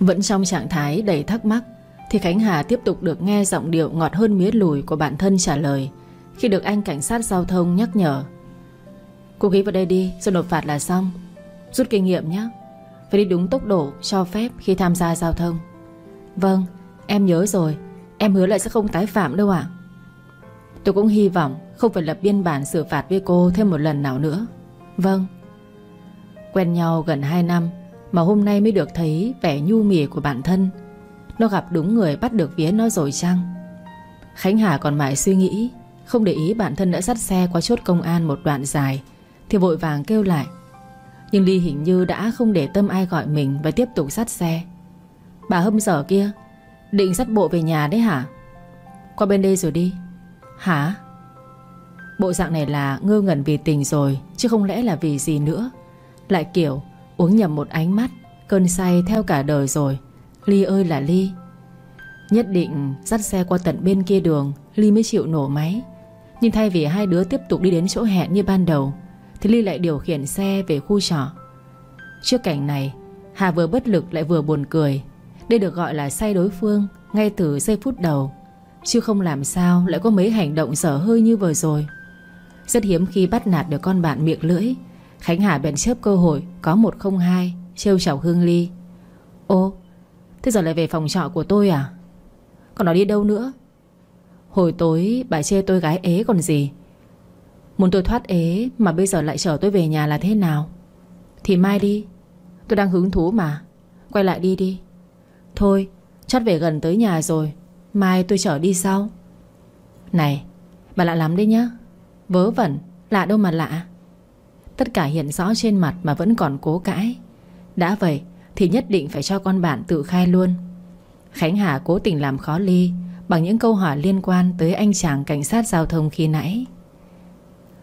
Vẫn trong trạng thái đầy thắc mắc, Thì Khánh Hà tiếp tục được nghe giọng điệu ngọt hơn mía lùi của bản thân trả lời, Khi được anh cảnh sát giao thông nhắc nhở. Cô ghi vào đây đi Rồi nộp phạt là xong. Rút kinh nghiệm nhé Phải đi đúng tốc độ cho phép khi tham gia giao thông. Vâng em nhớ rồi. Em hứa lại sẽ không tái phạm đâu ạ. Tôi cũng hy vọng Không phải lập biên bản xử phạt với cô thêm một lần nào nữa. Vâng. Quen nhau gần 2 năm mà hôm nay mới được thấy vẻ nhu mì của bản thân. Nó gặp đúng người bắt được vía nó rồi chăng? Khánh Hà còn mãi suy nghĩ, Không để ý bản thân đã dắt xe qua chốt công an một đoạn dài, Thì vội vàng kêu lại. Nhưng Ly hình như đã không để tâm ai gọi mình Và tiếp tục dắt xe. Bà hâm dở kia, Định dắt bộ về nhà đấy hả? Qua bên đây rồi đi. Hả? Bộ dạng này là ngơ ngẩn vì tình rồi, Chứ không lẽ là vì gì nữa. Lại kiểu uống nhầm một ánh mắt, Cơn say theo cả đời rồi. Ly ơi là Ly. Nhất định dắt xe qua tận bên kia đường, Ly mới chịu nổ máy. Nhưng thay vì hai đứa tiếp tục đi đến chỗ hẹn như ban đầu, Thì Ly lại điều khiển xe về khu trọ. Trước cảnh này, Hà vừa bất lực lại vừa buồn cười. Đây được gọi là say đối phương Ngay từ giây phút đầu. Chứ không làm sao lại có mấy hành động dở hơi như vừa rồi. Rất hiếm khi bắt nạt được con bạn miệng lưỡi Khánh Hà bèn chớp cơ hội, Có một không hai, Trêu chọc Hương Ly. Ô, Thế giờ lại về phòng trọ của tôi à? Còn nó đi đâu nữa? Hồi tối bà chê tôi gái ế còn gì? Muốn tôi thoát ế Mà bây giờ lại chở tôi về nhà là thế nào? Thì mai đi, Tôi đang hứng thú mà. Quay lại đi đi. Thôi chắc về gần tới nhà rồi, Mai tôi chở đi sau. Này, Bà lạ lắm đấy nhá. Vớ vẩn, Lạ đâu mà lạ. Tất cả hiện rõ trên mặt mà vẫn còn cố cãi. Đã vậy, Thì nhất định phải cho con bạn tự khai luôn. Khánh Hà cố tình làm khó Ly Bằng những câu hỏi liên quan Tới anh chàng cảnh sát giao thông khi nãy.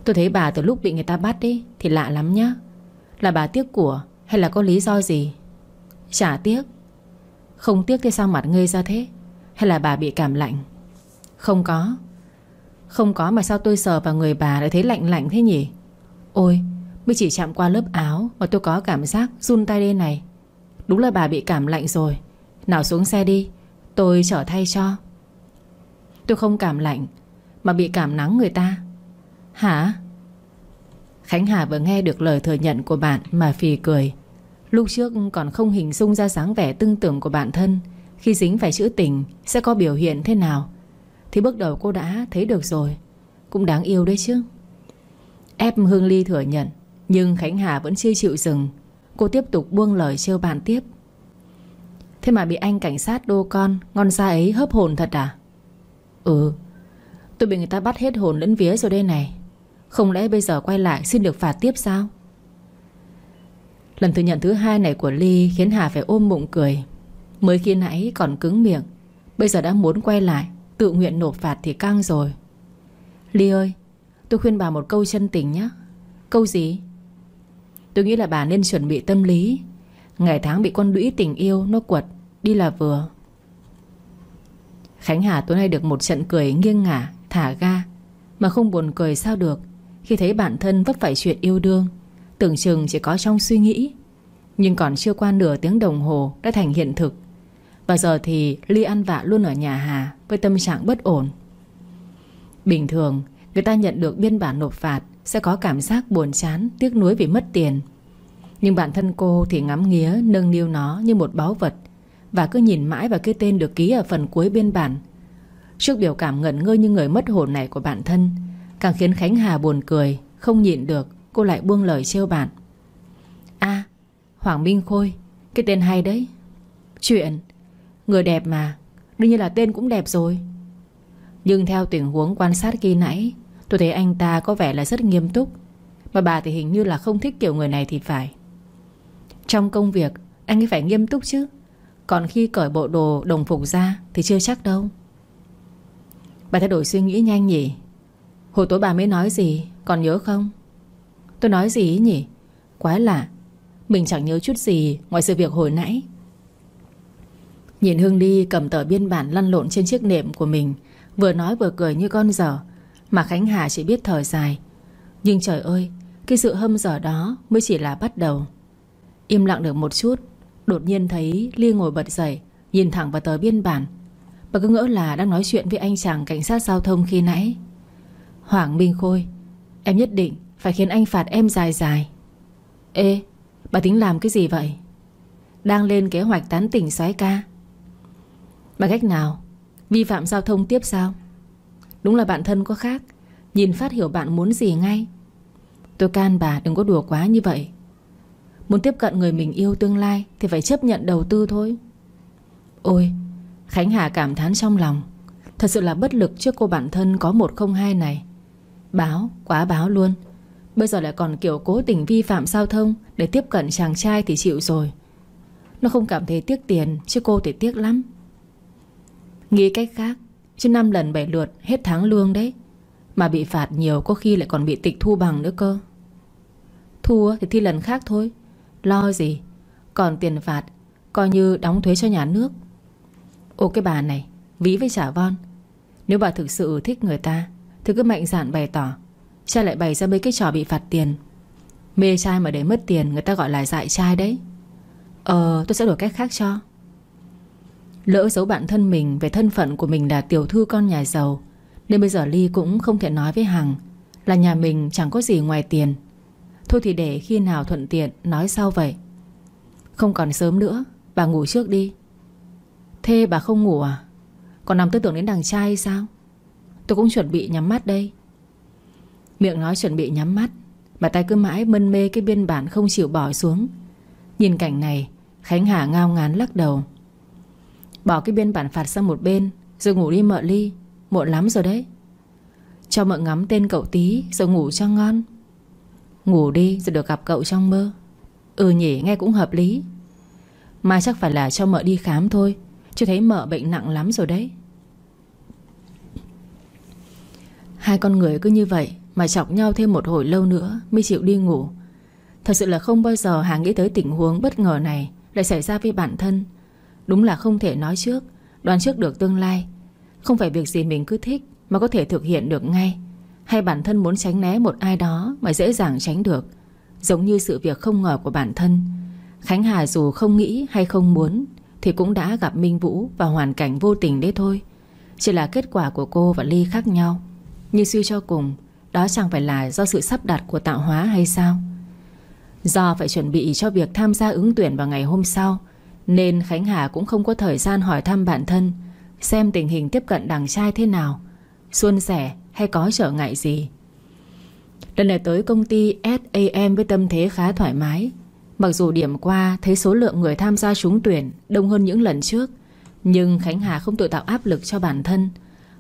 Tôi thấy bà từ lúc bị người ta bắt đi Thì lạ lắm nhá. Là bà tiếc của hay là có lý do gì? Chả tiếc. Không tiếc thì sao mặt ngây ra thế? Hay là bà bị cảm lạnh? Không có. Không có mà sao tôi sờ vào người bà lại thấy lạnh lạnh thế nhỉ? Ôi Mới chỉ chạm qua lớp áo Mà tôi có cảm giác run tay đây này. Đúng là bà bị cảm lạnh rồi. Nào xuống xe đi, Tôi trở thay cho. Tôi không cảm lạnh, Mà bị cảm nắng người ta. Hả? Khánh Hà vừa nghe được lời thừa nhận của bạn Mà phì cười. Lúc trước còn không hình dung ra dáng vẻ tương tưởng của bản thân, khi dính phải chữ tình Sẽ có biểu hiện thế nào. Thì bước đầu cô đã thấy được rồi. Cũng đáng yêu đấy chứ. Ép Hương Ly thừa nhận. Nhưng Khánh Hà vẫn chưa chịu dừng. Cô tiếp tục buông lời trêu bạn tiếp. Thế mà bị anh cảnh sát đô con, Ngon xa ấy hớp hồn thật à? Ừ Tôi bị người ta bắt hết hồn lẫn vía rồi đây này. Không lẽ bây giờ quay lại xin được phạt tiếp sao? Lần thừa nhận thứ hai này của Ly Khiến Hà phải ôm bụng cười. Mới khi nãy còn cứng miệng. Bây giờ đã muốn quay lại, Tự nguyện nộp phạt thì căng rồi. Ly ơi, Tôi khuyên bà một câu chân tình nhé Câu gì? Tôi nghĩ là bà nên chuẩn bị tâm lý. Ngày tháng bị con đũy tình yêu Nó quật, Đi là vừa. Khánh Hà tối nay được một trận cười nghiêng ngả, Thả ga. Mà không buồn cười sao được, Khi thấy bản thân vấp phải chuyện yêu đương. Tưởng chừng chỉ có trong suy nghĩ. Nhưng còn chưa qua nửa tiếng đồng hồ Đã thành hiện thực. Và giờ thì Ly ăn vạ luôn ở nhà Hà Với tâm trạng bất ổn. Bình thường, Người ta nhận được biên bản nộp phạt sẽ có cảm giác buồn chán, Tiếc nuối vì mất tiền. Nhưng bản thân cô thì ngắm nghía, Nâng niu nó như một báu vật Và cứ nhìn mãi vào cái tên được ký ở phần cuối biên bản. Trước biểu cảm ngẩn ngơ như người mất hồn này của bản thân, Càng khiến Khánh Hà buồn cười, Không nhịn được, Cô lại buông lời trêu bạn. A, Hoàng Minh Khôi, Cái tên hay đấy. Chuyện, Người đẹp mà, Đương nhiên là tên cũng đẹp rồi. Nhưng theo tình huống quan sát khi nãy Tôi thấy anh ta có vẻ là rất nghiêm túc. Mà bà thì hình như là không thích kiểu người này thì phải. Trong công việc, Anh ấy phải nghiêm túc chứ. Còn khi cởi bộ đồ đồng phục ra Thì chưa chắc đâu. Bà thay đổi suy nghĩ nhanh nhỉ. Hồi tối bà mới nói gì, Còn nhớ không? Tôi nói gì nhỉ? Quá lạ. Mình chẳng nhớ chút gì Ngoài sự việc hồi nãy. Nhìn Hương đi cầm tờ biên bản lăn lộn trên chiếc nệm của mình, Vừa nói vừa cười như con dở. Mà Khánh Hà chỉ biết thở dài. Nhưng trời ơi, Cái sự hâm dở đó mới chỉ là bắt đầu. Im lặng được một chút, Đột nhiên thấy Ly ngồi bật dậy, Nhìn thẳng vào tờ biên bản. Bà cứ ngỡ là đang nói chuyện với anh chàng cảnh sát giao thông khi nãy. Hoàng Minh Khôi, Em nhất định phải khiến anh phạt em dài dài. Ê, Bà tính làm cái gì vậy? Đang lên kế hoạch tán tỉnh xoái ca. Bà cách nào? Vi phạm giao thông tiếp sao? Đúng là bạn thân có khác. Nhìn phát hiểu bạn muốn gì ngay. Tôi can bà đừng có đùa quá như vậy. Muốn tiếp cận người mình yêu tương lai Thì phải chấp nhận đầu tư thôi. Ôi Khánh Hà cảm thán trong lòng. Thật sự là bất lực trước cô bản thân có 102 này. Báo, quá báo luôn. Bây giờ lại còn kiểu cố tình vi phạm giao thông Để tiếp cận chàng trai thì chịu rồi. Nó không cảm thấy tiếc tiền Chứ cô thì tiếc lắm. Nghĩ cách khác Chứ 5 lần 7 lượt, hết tháng lương đấy. Mà bị phạt nhiều, có khi lại còn bị tịch thu bằng nữa cơ. Thua thì thi lần khác thôi. Lo gì? Còn tiền phạt, Coi như đóng thuế cho nhà nước. Ô, cái bà này, Ví với trả von. Nếu bà thực sự thích người ta, Thì cứ mạnh dạn bày tỏ. Cha lại bày ra mấy cái trò bị phạt tiền. Mê trai mà để mất tiền, Người ta gọi là dại trai đấy. Ờ tôi sẽ đổi cách khác cho. Lỡ giấu bản thân mình Về thân phận của mình là tiểu thư con nhà giàu, Nên bây giờ Ly cũng không thể nói với Hằng Là nhà mình chẳng có gì ngoài tiền. Thôi thì để khi nào thuận tiện Nói sau vậy. Không còn sớm nữa, Bà ngủ trước đi. Thế bà không ngủ à? Còn nằm tư tưởng đến đằng trai sao? Tôi cũng chuẩn bị nhắm mắt đây. Miệng nói chuẩn bị nhắm mắt Mà tay cứ mãi mân mê cái biên bản không chịu bỏ xuống. Nhìn cảnh này, Khánh Hà ngao ngán lắc đầu. Bỏ cái biên bản phạt sang một bên, Rồi ngủ đi mợ ly. Muộn lắm rồi đấy. Cho mợ ngắm tên cậu tí, Rồi ngủ cho ngon. Ngủ đi, rồi được gặp cậu trong mơ. Ừ nhỉ, nghe cũng hợp lý. Mai chắc phải là cho mợ đi khám thôi, Chứ thấy mợ bệnh nặng lắm rồi đấy. Hai con người cứ như vậy Mà chọc nhau thêm một hồi lâu nữa Mới chịu đi ngủ. Thật sự là không bao giờ Hà nghĩ tới tình huống bất ngờ này Lại xảy ra với bản thân. Đúng là không thể nói trước, Đoán trước được tương lai. Không phải việc gì mình cứ thích Mà có thể thực hiện được ngay. Hay bản thân muốn tránh né một ai đó Mà dễ dàng tránh được. Giống như sự việc không ngờ của bản thân. Khánh Hà dù không nghĩ hay không muốn Thì cũng đã gặp Minh Vũ Và hoàn cảnh vô tình đấy thôi. Chỉ là kết quả của cô và Ly khác nhau. Như suy cho cùng, Đó chẳng phải là do sự sắp đặt của tạo hóa hay sao? Do phải chuẩn bị cho việc tham gia ứng tuyển vào ngày hôm sau nên Khánh Hà cũng không có thời gian hỏi thăm bản thân, Xem tình hình tiếp cận đằng trai thế nào Xuân sẻ hay có trở ngại gì. Lần này tới công ty SAM với tâm thế khá thoải mái. Mặc dù điểm qua thấy số lượng người tham gia trúng tuyển đông hơn những lần trước, Nhưng Khánh Hà không tự tạo áp lực cho bản thân.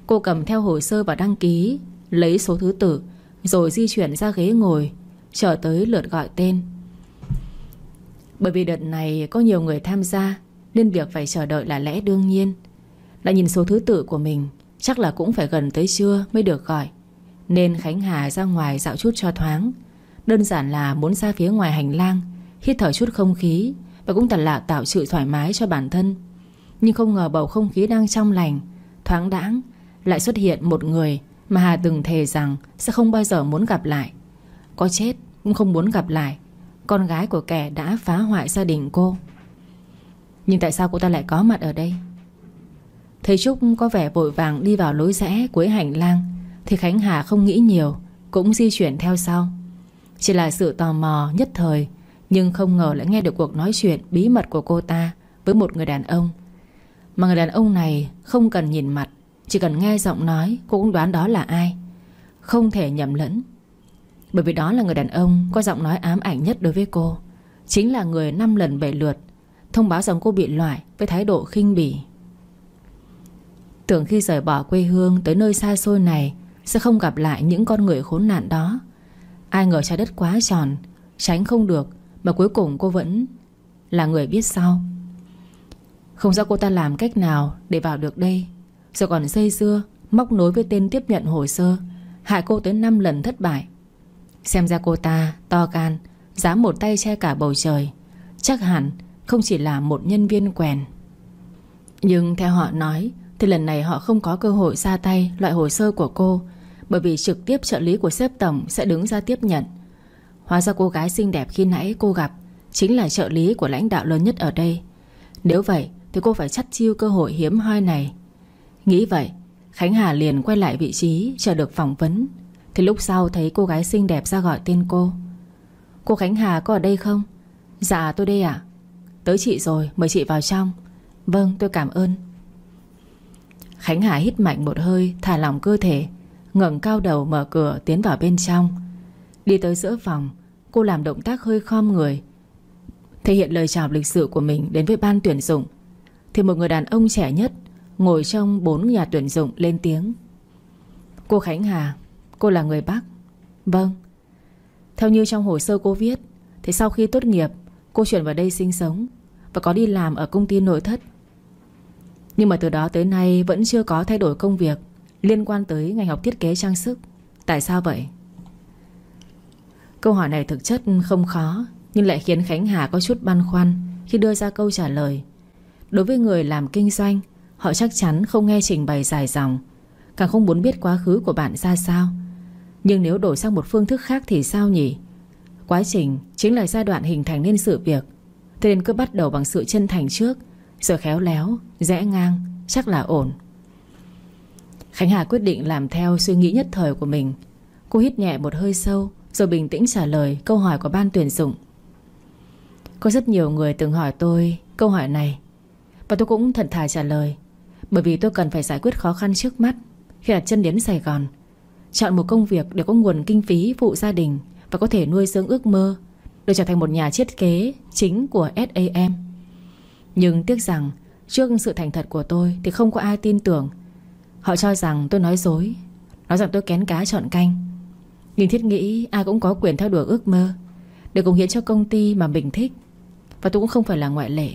Cô cầm theo hồ sơ và đăng ký, Lấy số thứ tự, Rồi di chuyển ra ghế ngồi, Chờ tới lượt gọi tên. Bởi vì đợt này có nhiều người tham gia, Nên việc phải chờ đợi là lẽ đương nhiên. Lại nhìn số thứ tự của mình, Chắc là cũng phải gần tới trưa mới được gọi. Nên Khánh Hà ra ngoài dạo chút cho thoáng. Đơn giản là muốn ra phía ngoài hành lang, Hít thở chút không khí, Và cũng thật là tạo sự thoải mái cho bản thân. Nhưng không ngờ bầu không khí đang trong lành, Thoáng đãng, lại xuất hiện một người Mà Hà từng thề rằng Sẽ không bao giờ muốn gặp lại. Có chết cũng không muốn gặp lại. Con gái của kẻ đã phá hoại gia đình cô. Nhưng tại sao cô ta lại có mặt ở đây? Thấy Trúc có vẻ vội vàng đi vào lối rẽ cuối hành lang, Thì Khánh Hà không nghĩ nhiều, Cũng di chuyển theo sau. Chỉ là sự tò mò nhất thời, Nhưng không ngờ lại nghe được cuộc nói chuyện bí mật của cô ta Với một người đàn ông. Mà người đàn ông này không cần nhìn mặt, chỉ cần nghe giọng nói Cô cũng đoán đó là ai. Không thể nhầm lẫn. Bởi vì đó là người đàn ông Có giọng nói ám ảnh nhất đối với cô. Chính là người năm lần bảy lượt. Thông báo rằng cô bị loại Với thái độ khinh bỉ. Tưởng khi rời bỏ quê hương Tới nơi xa xôi này, Sẽ không gặp lại những con người khốn nạn đó. Ai ngờ trái đất quá tròn, Tránh không được, Mà cuối cùng cô vẫn là người biết sau Không rõ cô ta làm cách nào Để vào được đây. Rồi còn dây dưa Móc nối với tên tiếp nhận hồ sơ, Hại cô tới 5 lần thất bại. Xem ra cô ta, to gan, Dám một tay che cả bầu trời. Chắc hẳn không chỉ là một nhân viên quèn. Nhưng theo họ nói, Thì lần này họ không có cơ hội ra tay Loại hồ sơ của cô, Bởi vì trực tiếp trợ lý của sếp tổng Sẽ đứng ra tiếp nhận. Hóa ra cô gái xinh đẹp khi nãy cô gặp Chính là trợ lý của lãnh đạo lớn nhất ở đây. Nếu vậy, thì cô phải chắt chiêu cơ hội hiếm hoi này. Nghĩ vậy, Khánh Hà liền quay lại vị trí Chờ được phỏng vấn. Thì lúc sau thấy cô gái xinh đẹp ra gọi tên cô. Cô Khánh Hà có ở đây không? Dạ tôi đây ạ. Tới chị rồi, mời chị vào trong. Vâng tôi cảm ơn. Khánh Hà hít mạnh một hơi, Thả lỏng cơ thể, ngẩng cao đầu mở cửa tiến vào bên trong. Đi tới giữa phòng, Cô làm động tác hơi khom người, Thể hiện lời chào lịch sự của mình Đến với ban tuyển dụng. Thì một người đàn ông trẻ nhất Ngồi trong bốn nhà tuyển dụng lên tiếng. Cô Khánh Hà Cô là người Bắc. Vâng. Theo như trong hồ sơ cô viết, Thì sau khi tốt nghiệp, Cô chuyển vào đây sinh sống Và có đi làm ở công ty nội thất. Nhưng mà từ đó tới nay Vẫn chưa có thay đổi công việc Liên quan tới ngành học thiết kế trang sức. Tại sao vậy? Câu hỏi này thực chất không khó, Nhưng lại khiến Khánh Hà có chút băn khoăn Khi đưa ra câu trả lời. Đối với người làm kinh doanh, Họ chắc chắn không nghe trình bày dài dòng, Càng không muốn biết quá khứ của bạn ra sao. Nhưng nếu đổi sang một phương thức khác thì sao nhỉ? Quá trình chính là giai đoạn hình thành nên sự việc. Thế nên cứ bắt đầu bằng sự chân thành trước Rồi khéo léo, rẽ ngang Chắc là ổn. Khánh Hà quyết định làm theo suy nghĩ nhất thời của mình. Cô hít nhẹ một hơi sâu Rồi bình tĩnh trả lời câu hỏi của ban tuyển dụng. Có rất nhiều người từng hỏi tôi câu hỏi này Và tôi cũng thật thà trả lời Bởi vì tôi cần phải giải quyết khó khăn trước mắt Khi đặt chân đến Sài Gòn. Chọn một công việc để có nguồn kinh phí phụ gia đình Và có thể nuôi dưỡng ước mơ, được trở thành một nhà thiết kế chính của SAM Nhưng tiếc rằng Trước sự thành thật của tôi Thì không có ai tin tưởng. Họ cho rằng tôi nói dối, Nói rằng tôi kén cá chọn canh. Nhưng thiết nghĩ ai cũng có quyền theo đuổi ước mơ, Để cống hiến cho công ty mà mình thích. Và tôi cũng không phải là ngoại lệ.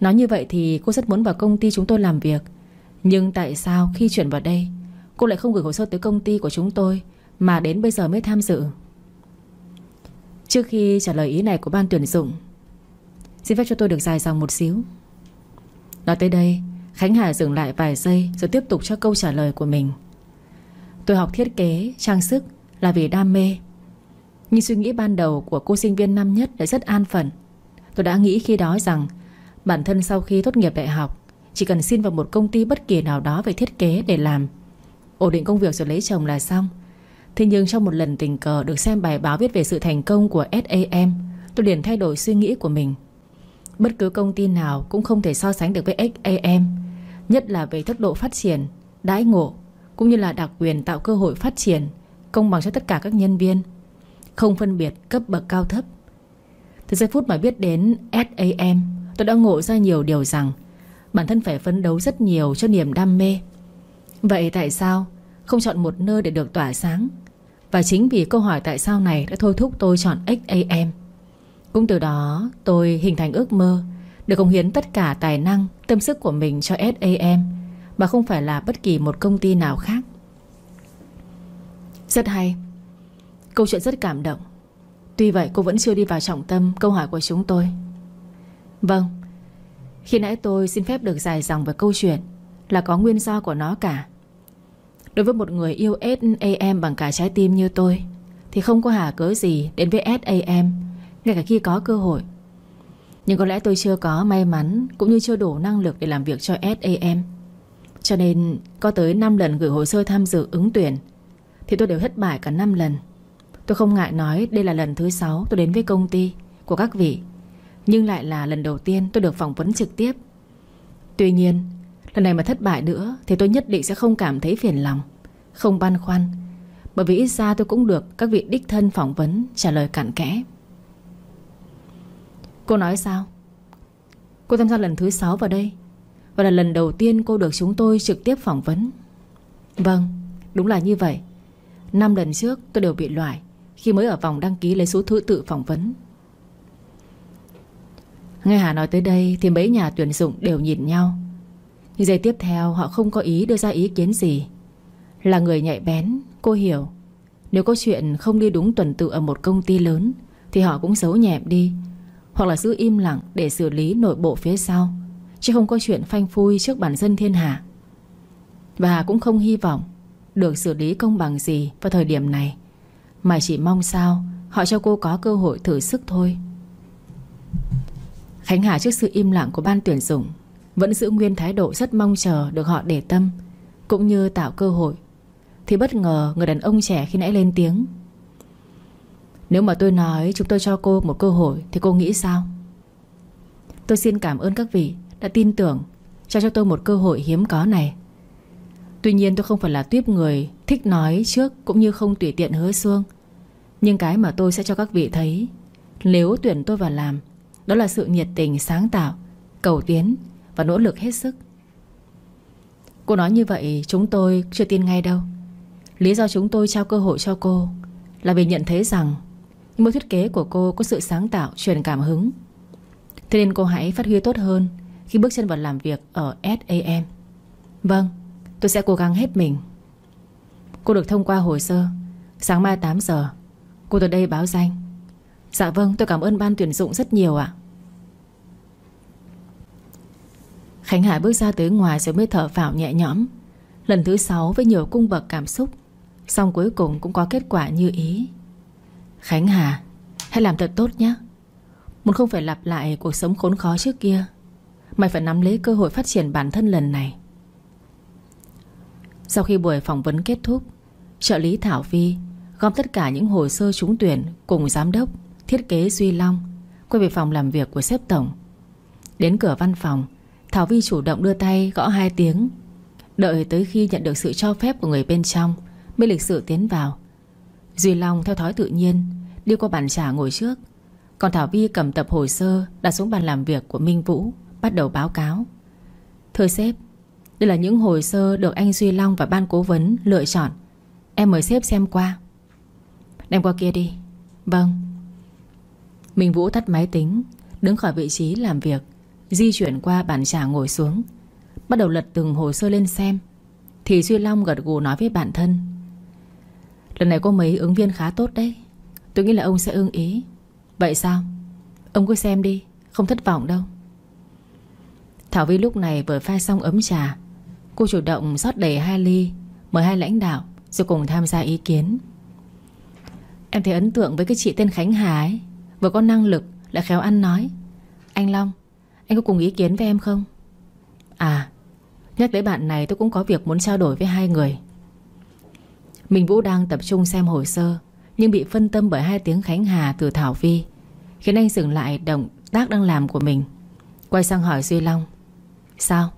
Nói như vậy thì cô rất muốn vào công ty chúng tôi làm việc. Nhưng tại sao khi chuyển vào đây Cô lại không gửi hồ sơ tới công ty của chúng tôi Mà đến bây giờ mới tham dự. Trước khi trả lời ý này của ban tuyển dụng Xin phép cho tôi được dài dòng một xíu. Nói tới đây Khánh Hà dừng lại vài giây Rồi tiếp tục cho câu trả lời của mình. Tôi học thiết kế, trang sức Là vì đam mê. Nhưng suy nghĩ ban đầu của cô sinh viên năm nhất Đã rất an phận. Tôi đã nghĩ khi đó rằng Bản thân sau khi tốt nghiệp đại học Chỉ cần xin vào một công ty bất kỳ nào đó về thiết kế để làm Ổn định công việc rồi lấy chồng là xong. Thế nhưng trong một lần tình cờ Được xem bài báo viết về sự thành công của SAM Tôi liền thay đổi suy nghĩ của mình. Bất cứ công ty nào cũng không thể so sánh được với SAM Nhất là về tốc độ phát triển, Đãi ngộ, Cũng như là đặc quyền tạo cơ hội phát triển, Công bằng cho tất cả các nhân viên, Không phân biệt cấp bậc cao thấp. Từ giây phút mà biết đến SAM Tôi đã ngộ ra nhiều điều rằng Bản thân phải phấn đấu rất nhiều cho niềm đam mê. Vậy tại sao Không chọn một nơi để được tỏa sáng? Và chính vì câu hỏi tại sao này Đã thôi thúc tôi chọn XAM Cũng từ đó, tôi hình thành ước mơ được cống hiến tất cả tài năng, Tâm sức của mình cho SAM Mà không phải là bất kỳ một công ty nào khác. Rất hay. Câu chuyện rất cảm động. Tuy vậy, cô vẫn chưa đi vào trọng tâm Câu hỏi của chúng tôi. Vâng. Khi nãy tôi xin phép được dài dòng về câu chuyện Là có nguyên do của nó cả. Đối với một người yêu SAM bằng cả trái tim như tôi, Thì không có hà cớ gì đến với SAM Ngay cả khi có cơ hội. Nhưng có lẽ tôi chưa có may mắn Cũng như chưa đủ năng lực để làm việc cho SAM Cho nên có tới 5 lần gửi hồ sơ tham dự ứng tuyển, Thì tôi đều thất bại cả 5 lần. Tôi không ngại nói đây là lần thứ 6 tôi đến với công ty của các vị, Nhưng lại là lần đầu tiên tôi được phỏng vấn trực tiếp. Tuy nhiên Lần này mà thất bại nữa Thì tôi nhất định sẽ không cảm thấy phiền lòng, Không băn khoăn. Bởi vì ít ra tôi cũng được các vị đích thân phỏng vấn, Trả lời cặn kẽ. Cô nói sao? Cô tham gia lần thứ 6 vào đây, Và là lần đầu tiên cô được chúng tôi trực tiếp phỏng vấn. Vâng Đúng là như vậy. Năm lần trước tôi đều bị loại Khi mới ở vòng đăng ký lấy số thứ tự phỏng vấn. Nghe Hà nói tới đây Thì mấy nhà tuyển dụng đều nhìn nhau. Nhưng giây tiếp theo, họ không có ý đưa ra ý kiến gì. Là người nhạy bén, Cô hiểu. Nếu có chuyện không đi đúng tuần tự ở một công ty lớn, Thì họ cũng giấu nhẹm đi. Hoặc là giữ im lặng để xử lý nội bộ phía sau, Chứ không có chuyện phanh phui trước bản dân thiên hạ. Và cũng không hy vọng Được xử lý công bằng gì vào thời điểm này. Mà chỉ mong sao Họ cho cô có cơ hội thử sức thôi. Khánh Hà trước sự im lặng của ban tuyển dụng vẫn giữ nguyên thái độ rất mong chờ Được họ để tâm, Cũng như tạo cơ hội. Thì bất ngờ người đàn ông trẻ khi nãy lên tiếng. Nếu mà tôi nói chúng tôi cho cô một cơ hội Thì cô nghĩ sao? Tôi xin cảm ơn các vị Đã tin tưởng, Cho cho tôi một cơ hội hiếm có này. Tuy nhiên tôi không phải là tuyếp người Thích nói trước cũng như không tùy tiện hứa xuông. Nhưng cái mà tôi sẽ cho các vị thấy, Nếu tuyển tôi vào làm, Đó là sự nhiệt tình sáng tạo, Cầu tiến và nỗ lực hết sức. Cô nói như vậy, chúng tôi chưa tin ngay đâu. Lý do chúng tôi trao cơ hội cho cô Là vì nhận thấy rằng Mỗi thiết kế của cô có sự sáng tạo, Truyền cảm hứng. Thế nên cô hãy phát huy tốt hơn Khi bước chân vào làm việc ở SAM Vâng Tôi sẽ cố gắng hết mình. Cô được thông qua hồ sơ. Sáng mai 8 giờ, Cô từ đây báo danh. Dạ vâng tôi cảm ơn ban tuyển dụng rất nhiều ạ. Khánh Hải bước ra tới ngoài rồi mới thở phào nhẹ nhõm. Lần thứ 6 với nhiều cung bậc cảm xúc Xong cuối cùng cũng có kết quả như ý. Khánh Hà Hãy làm thật tốt nhé. Muốn không phải lặp lại cuộc sống khốn khó trước kia Mày phải nắm lấy cơ hội phát triển bản thân lần này. Sau khi buổi phỏng vấn kết thúc Trợ lý Thảo Vi Gom tất cả những hồ sơ trúng tuyển Cùng giám đốc, thiết kế Duy Long Quay về phòng làm việc của sếp tổng. Đến cửa văn phòng Thảo Vi chủ động đưa tay gõ hai tiếng. Đợi tới khi nhận được sự cho phép của người bên trong, Mới lịch sự tiến vào. Duy Long theo thói tự nhiên, Đi qua bàn trà ngồi trước. Còn Thảo Vi cầm tập hồ sơ, Đặt xuống bàn làm việc của Minh Vũ, Bắt đầu báo cáo. Thưa sếp, Đây là những hồ sơ được anh Duy Long và ban cố vấn lựa chọn. Em mời sếp xem qua. Đem qua kia đi. Vâng. Minh Vũ tắt máy tính, Đứng khỏi vị trí làm việc. Di chuyển qua bàn trà ngồi xuống. Bắt đầu lật từng hồ sơ lên xem. Thì Duy Long gật gù nói với bản thân, Lần này có mấy ứng viên khá tốt đấy. Tôi nghĩ là ông sẽ ưng ý. Vậy sao? Ông cứ xem đi, Không thất vọng đâu. Thảo Vi lúc này vừa pha xong ấm trà. Cô chủ động rót đầy hai ly, Mời hai lãnh đạo Rồi cùng tham gia ý kiến. Em thấy ấn tượng với cái chị tên Khánh Hà ấy. Vừa có năng lực Lại khéo ăn nói. Anh Long anh có cùng ý kiến với em không? À Nhắc tới bạn này tôi cũng có việc muốn trao đổi với hai người. Minh Vũ đang tập trung xem hồ sơ, Nhưng bị phân tâm bởi hai tiếng Khánh Hà từ Thảo Vi, Khiến anh dừng lại động tác đang làm của mình. Quay sang hỏi Duy Long, Sao?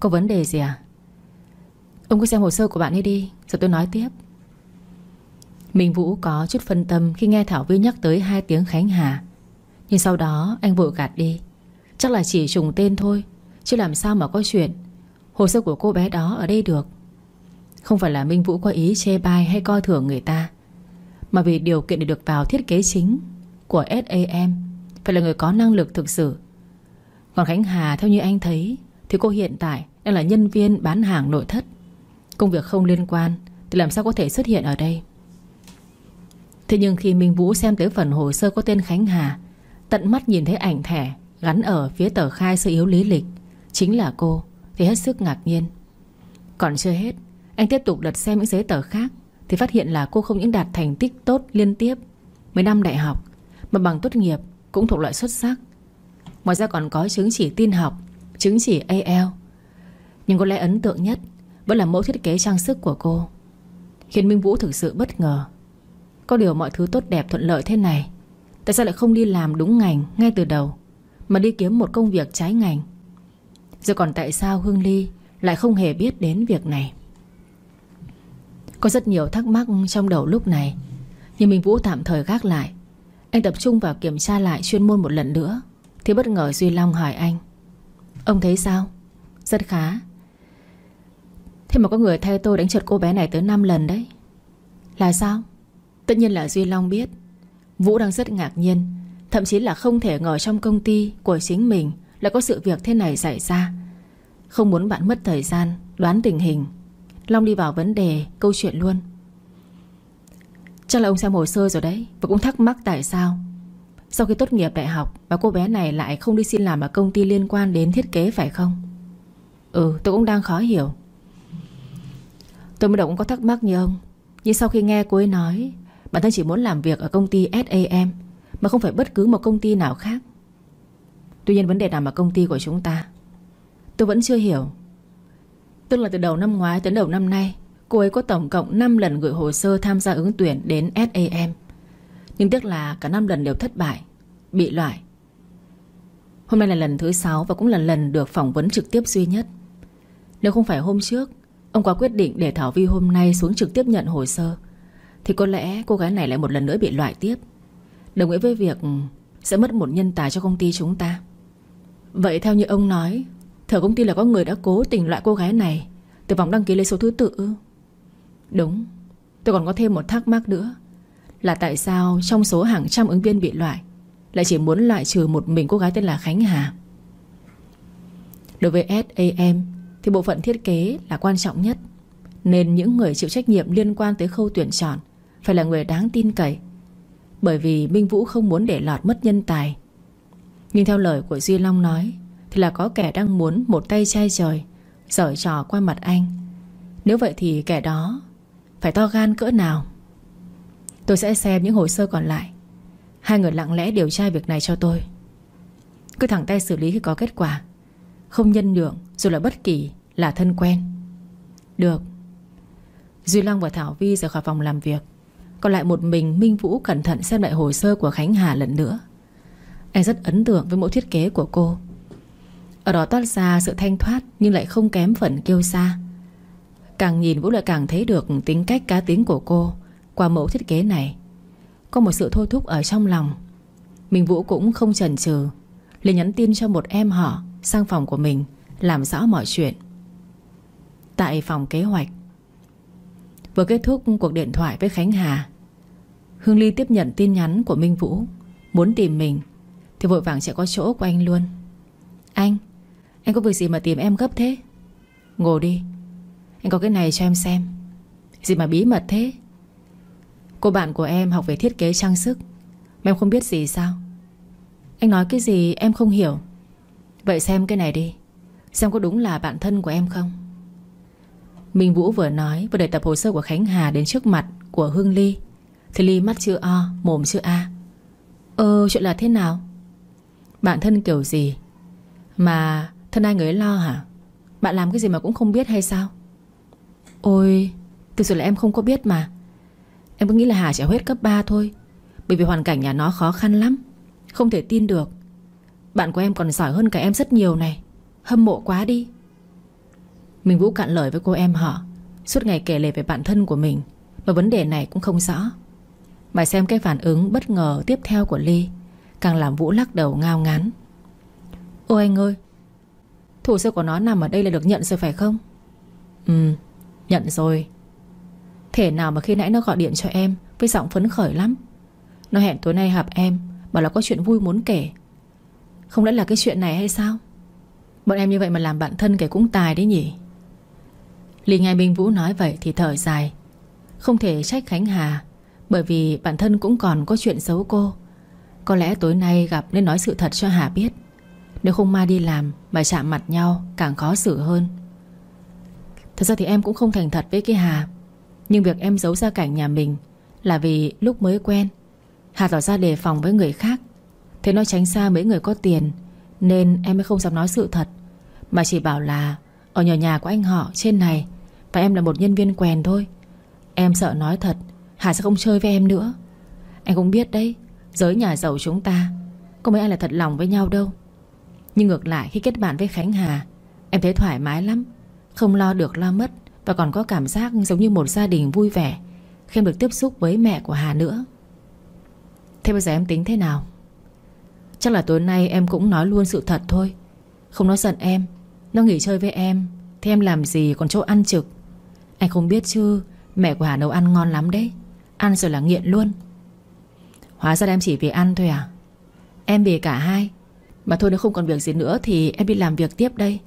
Có vấn đề gì à? Ông cứ xem hồ sơ của bạn ấy đi, Rồi tôi nói tiếp. Minh Vũ có chút phân tâm Khi nghe Thảo Vi nhắc tới hai tiếng Khánh Hà, Nhưng sau đó anh vội gạt đi. Chắc là chỉ trùng tên thôi, Chứ làm sao mà có chuyện. Hồ sơ của cô bé đó ở đây được. Không phải là Minh Vũ có ý chê bai hay coi thường người ta, Mà vì điều kiện để được vào thiết kế chính Của SAM Phải là người có năng lực thực sự. Còn Khánh Hà, theo như anh thấy, Thì cô hiện tại đang là nhân viên bán hàng nội thất. Công việc không liên quan, Thì làm sao có thể xuất hiện ở đây? Thế nhưng khi Minh Vũ xem tới phần hồ sơ có tên Khánh Hà, Tận mắt nhìn thấy ảnh thẻ Gắn ở phía tờ khai sơ yếu lý lịch. Chính là cô, Thì hết sức ngạc nhiên. Còn chưa hết, Anh tiếp tục lật xem những giấy tờ khác, Thì phát hiện là cô không những đạt thành tích tốt liên tiếp 10 năm đại học, Mà bằng tốt nghiệp cũng thuộc loại xuất sắc. Ngoài ra còn có chứng chỉ tin học, Chứng chỉ AL Nhưng có lẽ ấn tượng nhất Vẫn là mẫu thiết kế trang sức của cô. Khiến Minh Vũ thực sự bất ngờ. Có điều mọi thứ tốt đẹp thuận lợi thế này, Tại sao lại không đi làm đúng ngành Ngay từ đầu? Mà đi kiếm một công việc trái ngành. Giờ còn tại sao Hương Ly Lại không hề biết đến việc này? Có rất nhiều thắc mắc trong đầu lúc này, Nhưng Minh Vũ tạm thời gác lại. Anh tập trung vào kiểm tra lại chuyên môn một lần nữa, Thì bất ngờ Duy Long hỏi anh, Ông thấy sao? Rất khá. Thế mà có người thay tôi đánh trượt cô bé này tới 5 lần đấy. Là sao? Tất nhiên là Duy Long biết. Vũ đang rất ngạc nhiên Thậm chí là không thể ngờ trong công ty của chính mình Lại có sự việc thế này xảy ra. Không muốn bạn mất thời gian, Đoán tình hình. Long đi vào vấn đề, câu chuyện luôn. Chắc là ông xem hồ sơ rồi đấy, Và cũng thắc mắc tại sao. Sau khi tốt nghiệp đại học Và cô bé này lại không đi xin làm ở công ty liên quan đến thiết kế phải không? Ừ tôi cũng đang khó hiểu. Tôi mới đầu cũng có thắc mắc như ông. Nhưng sau khi nghe cô ấy nói, Bản thân chỉ muốn làm việc ở công ty SAM mà không phải bất cứ một công ty nào khác. Tuy nhiên vấn đề nằm ở công ty của chúng ta, Tôi vẫn chưa hiểu. Tức là từ đầu năm ngoái đến đầu năm nay, Cô ấy có tổng cộng 5 lần gửi hồ sơ tham gia ứng tuyển đến SAM Nhưng tiếc là cả 5 lần đều thất bại, Bị loại. Hôm nay là lần thứ 6 và cũng là lần được phỏng vấn trực tiếp duy nhất. Nếu không phải hôm trước, Ông quá quyết định để Thảo Vi hôm nay xuống trực tiếp nhận hồ sơ, Thì có lẽ cô gái này lại một lần nữa bị loại tiếp. Đồng nghĩa với việc Sẽ mất một nhân tài cho công ty chúng ta. Vậy theo như ông nói Thở công ty là có người đã cố tình loại cô gái này Từ vòng đăng ký lấy số thứ tự Đúng. Tôi còn có thêm một thắc mắc nữa, Là tại sao trong số hàng trăm ứng viên bị loại, Lại chỉ muốn loại trừ một mình cô gái tên là Khánh Hà? Đối với SAM Thì bộ phận thiết kế là quan trọng nhất, Nên những người chịu trách nhiệm liên quan tới khâu tuyển chọn Phải là người đáng tin cậy bởi vì Minh Vũ không muốn để lọt mất nhân tài. Nhưng theo lời của Duy Long nói, Thì là có kẻ đang muốn một tay che trời, Giở trò qua mặt anh. Nếu vậy thì kẻ đó phải to gan cỡ nào? Tôi sẽ xem những hồ sơ còn lại. Hai người lặng lẽ điều tra việc này cho tôi. Cứ thẳng tay xử lý khi có kết quả. Không nhân nhượng, Dù là bất kỳ, là thân quen. Được. Duy Long và Thảo Vi rời khỏi phòng làm việc. Còn lại một mình Minh Vũ cẩn thận xem lại hồ sơ của Khánh Hà lần nữa. Anh rất ấn tượng với mẫu thiết kế của cô. Ở đó toát ra sự thanh thoát Nhưng lại không kém phần kiêu xa Càng nhìn Vũ lại càng thấy được tính cách cá tính của cô Qua mẫu thiết kế này. Có một sự thôi thúc ở trong lòng. Mình Vũ cũng không chần chừ, liền nhắn tin cho một em họ Sang phòng của mình Làm rõ mọi chuyện. Tại phòng kế hoạch Vừa kết thúc cuộc điện thoại với Khánh Hà, Hương Ly tiếp nhận tin nhắn của Minh Vũ, Muốn tìm mình, Thì vội vàng sẽ có chỗ của anh luôn. Anh Anh có việc gì mà tìm em gấp thế? Ngồi đi, anh có cái này cho em xem. Gì mà bí mật thế? Cô bạn của em học về thiết kế trang sức, Mà em không biết gì sao? Anh nói cái gì em không hiểu. Vậy xem cái này đi, Xem có đúng là bạn thân của em không? Minh Vũ vừa nói Vừa để tập hồ sơ của Khánh Hà đến trước mặt Của Hương Ly. Thì Ly mắt chưa O, mồm chưa A. Ờ chuyện là thế nào? Bạn thân kiểu gì? Mà thân ai người lo hả? Bạn làm cái gì mà cũng không biết hay sao? Ôi Thực sự là em không có biết mà. Em cứ nghĩ là Hà chỉ hết cấp 3 thôi Bởi vì hoàn cảnh nhà nó khó khăn lắm Không thể tin được. Bạn của em còn giỏi hơn cả em rất nhiều này Hâm mộ quá đi. Mình Vũ cạn lời với cô em họ, Suốt ngày kể lể về bạn thân của mình Và vấn đề này cũng không rõ. Mà xem cái phản ứng bất ngờ tiếp theo của Ly, Càng làm Vũ lắc đầu ngao ngán. Ôi anh ơi Thủ sơ của nó nằm ở đây là được nhận rồi phải không? Ừ Nhận rồi. Thể nào mà khi nãy nó gọi điện cho em Với giọng phấn khởi lắm? Nó hẹn tối nay gặp em, Bảo là có chuyện vui muốn kể. Không lẽ là cái chuyện này hay sao? Bọn em như vậy mà làm bạn thân kể cũng tài đấy nhỉ? Lý nghe Minh Vũ nói vậy thì thở dài. Không thể trách Khánh Hà, Bởi vì bản thân cũng còn có chuyện xấu cô. Có lẽ tối nay gặp nên nói sự thật cho Hà biết. Nếu không ma đi làm Mà chạm mặt nhau càng khó xử hơn. Thật ra thì em cũng không thành thật với cái Hà, Nhưng việc em giấu ra cảnh nhà mình Là vì lúc mới quen. Hà tỏ ra đề phòng với người khác. Thế nó tránh xa mấy người có tiền, Nên em mới không dám nói sự thật, Mà chỉ bảo là Ở nhà nhà của anh họ trên này và em là một nhân viên quèn thôi. Em sợ nói thật, Hà sẽ không chơi với em nữa. Anh cũng biết đấy, Giới nhà giàu chúng ta, Có mấy ai là thật lòng với nhau đâu. Nhưng ngược lại, khi kết bạn với Khánh Hà, Em thấy thoải mái lắm. Không lo được lo mất Và còn có cảm giác giống như một gia đình vui vẻ Khi em được tiếp xúc với mẹ của Hà nữa. Thế bây giờ em tính thế nào? Chắc là tối nay em cũng nói luôn sự thật thôi. Không nói giận em, Nó nghỉ chơi với em Thế em làm gì còn chỗ ăn trực? Anh không biết chứ, Mẹ của Hà nấu ăn ngon lắm đấy. Ăn rồi là nghiện luôn. Hóa ra em chỉ vì ăn thôi à? Em về cả hai. Mà thôi nếu không còn việc gì nữa Thì em đi làm việc tiếp đây.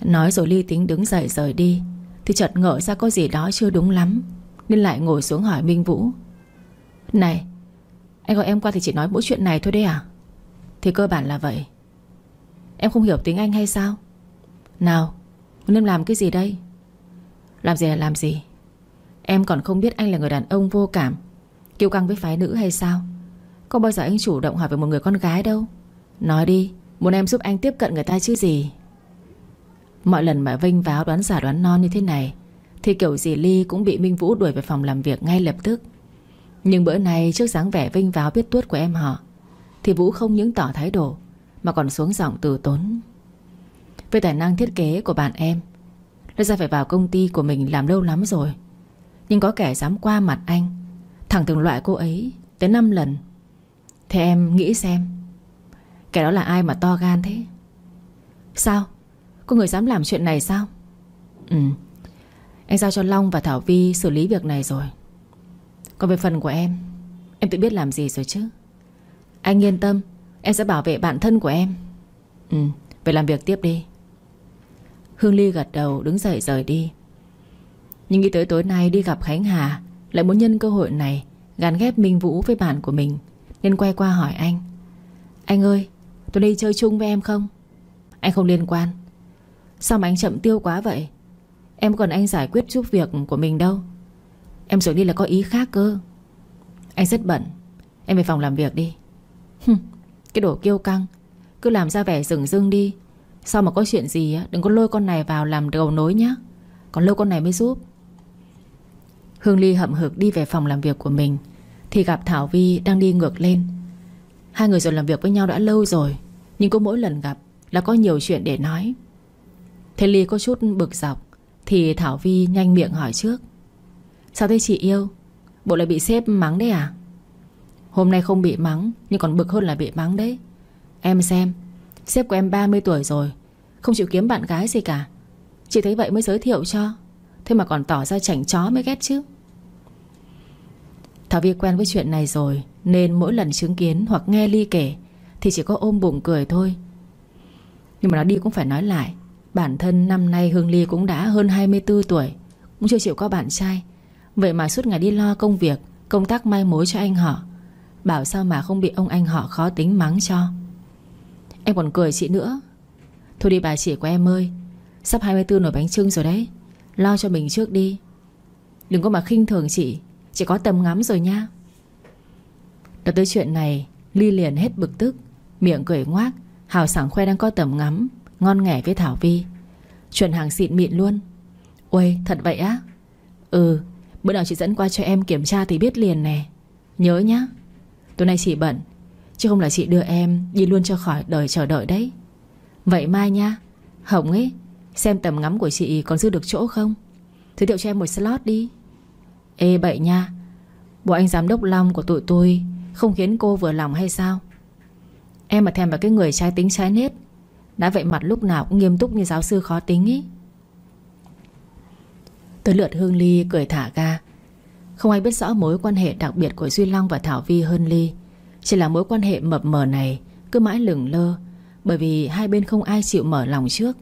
Nói rồi Ly tính đứng dậy rời đi. Thì chợt ngỡ ra có gì đó chưa đúng lắm, Nên lại ngồi xuống hỏi Minh Vũ. Này, Anh gọi em qua thì chỉ nói mỗi chuyện này thôi đấy à? Thì cơ bản là vậy. Em không hiểu tiếng Anh hay sao? Nào Nên làm cái gì đây? Làm gì là làm gì? Em còn không biết anh là người đàn ông vô cảm, Kiêu căng với phái nữ hay sao? Có bao giờ anh chủ động hỏi về một người con gái đâu? Nói đi, Muốn em giúp anh tiếp cận người ta chứ gì? Mọi lần mà Vinh váo đoán giả đoán non như thế này, Thì kiểu gì Ly cũng bị Minh Vũ đuổi về phòng làm việc ngay lập tức. Nhưng bữa nay trước dáng vẻ Vinh váo biết tuốt của em họ, Thì Vũ không những tỏ thái độ, Mà còn xuống giọng từ tốn. Về tài năng thiết kế của bạn em Lê ra phải vào công ty của mình làm lâu lắm rồi. Nhưng có kẻ dám qua mặt anh. Thẳng từng loại cô ấy Tới 5 lần. Thế em nghĩ xem, Kẻ đó là ai mà to gan thế? Sao? Có người dám làm chuyện này sao? Ừ. Anh giao cho Long và Thảo Vi xử lý việc này rồi. Còn về phần của em Em tự biết làm gì rồi chứ? Anh yên tâm, Em sẽ bảo vệ bản thân của em. Ừ Về làm việc tiếp đi. Hương Ly gật đầu, đứng dậy rời đi. Nhưng nghĩ tới tối nay đi gặp Khánh Hà, Lại muốn nhân cơ hội này Gắn ghép Minh Vũ với bạn của mình, Nên quay qua hỏi anh. Anh ơi, tôi đi chơi chung với em không? Anh không liên quan. Sao mà anh chậm tiêu quá vậy? Em còn anh giải quyết giúp việc của mình đâu. Em rồi đi là có ý khác cơ. Anh rất bận, Em về phòng làm việc đi. Cái đồ kiêu căng. Cứ làm ra vẻ rừng rưng đi Sao mà có chuyện gì Đừng có lôi con này vào làm đầu nối nhá. Còn lâu con này mới giúp. Hương Ly hậm hực đi về phòng làm việc của mình. Thì gặp Thảo Vi đang đi ngược lên. Hai người rồi làm việc với nhau đã lâu rồi, Nhưng cứ mỗi lần gặp Là có nhiều chuyện để nói. Thế Ly có chút bực dọc, Thì Thảo Vi nhanh miệng hỏi trước. Sao thế chị yêu? Bộ lại bị sếp mắng đấy à? Hôm nay không bị mắng, Nhưng còn bực hơn là bị mắng đấy. Em xem Sếp của em 30 tuổi rồi, Không chịu kiếm bạn gái gì cả. Chị thấy vậy mới giới thiệu cho. Thế mà còn tỏ ra chảnh chó mới ghét chứ. Thảo Vi quen với chuyện này rồi, Nên mỗi lần chứng kiến hoặc nghe Ly kể, Thì chỉ có ôm bụng cười thôi. Nhưng mà nó đi cũng phải nói lại, Bản thân năm nay Hương Ly cũng đã hơn 24 tuổi, Cũng chưa chịu có bạn trai. Vậy mà suốt ngày đi lo công việc, Công tác mai mối cho anh họ, Bảo sao mà không bị ông anh họ khó tính mắng cho. Em còn cười chị nữa. Thôi đi bà chị của em ơi. Sắp 24 nổi bánh trưng rồi đấy. Lo cho mình trước đi. Đừng có mà khinh thường chị. Chỉ có tầm ngắm rồi nha. Đợt tới chuyện này, Ly liền hết bực tức. Miệng cười ngoác. Hào sảng khoe đang có tầm ngắm. Ngon nghẻ với Thảo Vi. Chuẩn hàng xịn mịn luôn. Ôi thật vậy á? Ừ Bữa nào chị dẫn qua cho em kiểm tra thì biết liền nè. Nhớ nhá. Tối nay chị bận. Chứ không là chị đưa em đi luôn cho khỏi đời chờ đợi đấy. Vậy mai nha. Hồng ấy, Xem tầm ngắm của chị còn giữ được chỗ không? Giới thiệu cho em một slot đi. Ê, bậy nha. Bộ anh giám đốc Long của tụi tôi Không khiến cô vừa lòng hay sao? Em mà thèm vào cái người trái tính trái nết, Đã vậy mặt lúc nào cũng nghiêm túc như giáo sư khó tính ý. Tới lượt Hương Ly cười thả ga. Không ai biết rõ mối quan hệ đặc biệt của Duy Long và Thảo Vi hơn Ly. Chỉ là mối quan hệ mập mờ này Cứ mãi lửng lơ, Bởi vì hai bên không ai chịu mở lòng trước.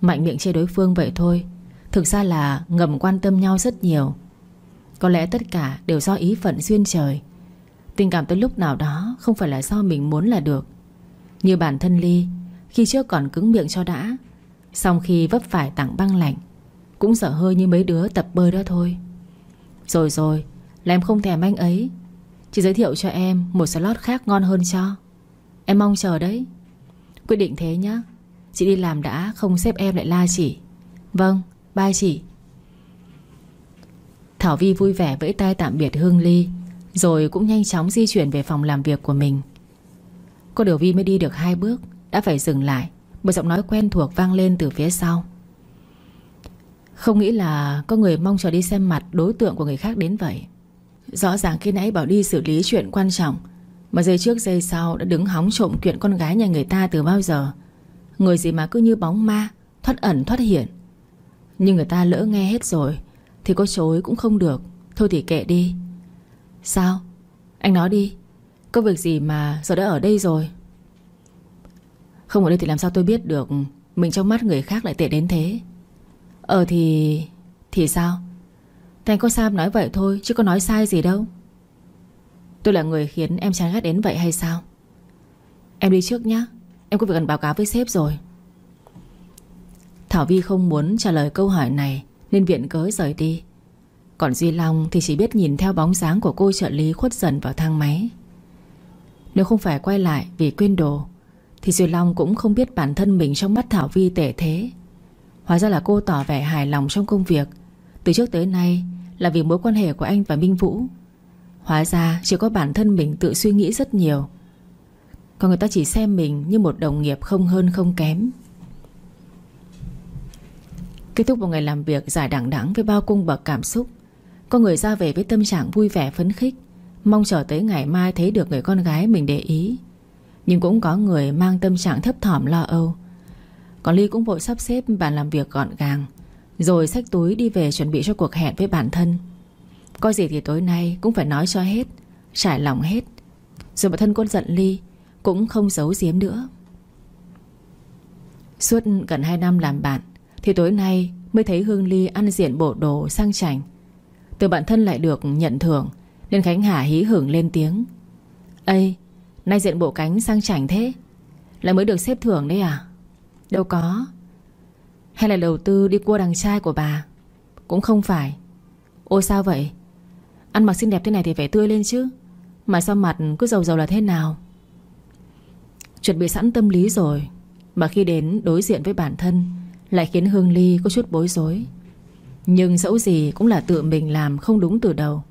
Mạnh miệng chê đối phương vậy thôi, Thực ra là ngầm quan tâm nhau rất nhiều. Có lẽ tất cả đều do ý phận duyên trời. Tình cảm tới lúc nào đó Không phải là do mình muốn là được. Như bản thân Ly, Khi trước còn cứng miệng cho đã Xong khi vấp phải tặng băng lạnh, Cũng sợ hơi như mấy đứa tập bơi đó thôi. Rồi rồi, Là em không thèm anh ấy chị giới thiệu cho em một slot khác ngon hơn cho. Em mong chờ đấy. Quyết định thế nhá. Chị đi làm đã, không xếp em lại la chị. Vâng bye chị. Thảo Vi vui vẻ vẫy tay tạm biệt Hương Ly, Rồi cũng nhanh chóng di chuyển về phòng làm việc của mình. Cô Điều Vi mới đi được hai bước, Đã phải dừng lại. Một giọng nói quen thuộc vang lên từ phía sau. Không nghĩ là Có người mong chờ đi xem mặt đối tượng của người khác đến vậy. Rõ ràng khi nãy bảo đi xử lý chuyện quan trọng, Mà giây trước giây sau Đã đứng hóng trộm chuyện con gái nhà người ta từ bao giờ. Người gì mà cứ như bóng ma, Thoát ẩn, thoát hiện. Nhưng người ta lỡ nghe hết rồi, Thì có chối cũng không được. Thôi thì kệ đi. Sao? Anh nói đi. Có việc gì mà giờ đã ở đây rồi? Không ở đây thì làm sao tôi biết được Mình trong mắt người khác lại tệ đến thế? Ờ thì... Thì sao? Thành có sao nói vậy thôi, Chứ có nói sai gì đâu. Tôi là người khiến em chán ghét đến vậy hay sao? Em đi trước nhé Em có việc cần báo cáo với sếp rồi. Thảo Vi không muốn trả lời câu hỏi này, Nên viện cớ rời đi. Còn Duy Long thì chỉ biết nhìn theo bóng dáng Của cô trợ lý khuất dần vào thang máy. Nếu không phải quay lại vì quên đồ, Thì Duy Long cũng không biết bản thân mình trong mắt Thảo Vi tệ thế. Hóa ra là cô tỏ vẻ hài lòng trong công việc. Từ trước tới nay là vì mối quan hệ của anh và Minh Vũ. Hóa ra chỉ có bản thân mình tự suy nghĩ rất nhiều. Còn người ta chỉ xem mình như một đồng nghiệp không hơn không kém. Kết thúc một ngày làm việc dài đẳng đẳng với bao cung bậc cảm xúc, Có người ra về với tâm trạng vui vẻ phấn khích, Mong chờ tới ngày mai thấy được người con gái mình để ý. Nhưng cũng có người mang tâm trạng thấp thỏm lo âu. Còn Ly cũng vội sắp xếp bàn làm việc gọn gàng rồi xách túi đi về chuẩn bị cho cuộc hẹn với bản thân. Có gì thì tối nay cũng phải nói cho hết, Trải lòng hết. Rồi bản thân con giận Ly, Cũng không giấu giếm nữa. Suốt gần 2 năm làm bạn, Thì tối nay mới thấy Hương Ly ăn diện bộ đồ sang chảnh. Từ bản thân lại được nhận thưởng, Nên Khánh Hà hí hưởng lên tiếng. Ây, Nay diện bộ cánh sang chảnh thế, Lại mới được xếp thưởng đấy à? Đâu có. Hay là đầu tư đi cua đằng trai của bà? Cũng không phải. Ôi sao vậy? Ăn mặc xinh đẹp thế này thì phải tươi lên chứ. Mà sao mặt cứ dầu dầu là thế nào? Chuẩn bị sẵn tâm lý rồi, Mà khi đến đối diện với bản thân Lại khiến Hương Ly có chút bối rối. Nhưng dẫu gì cũng là tự mình làm không đúng từ đầu,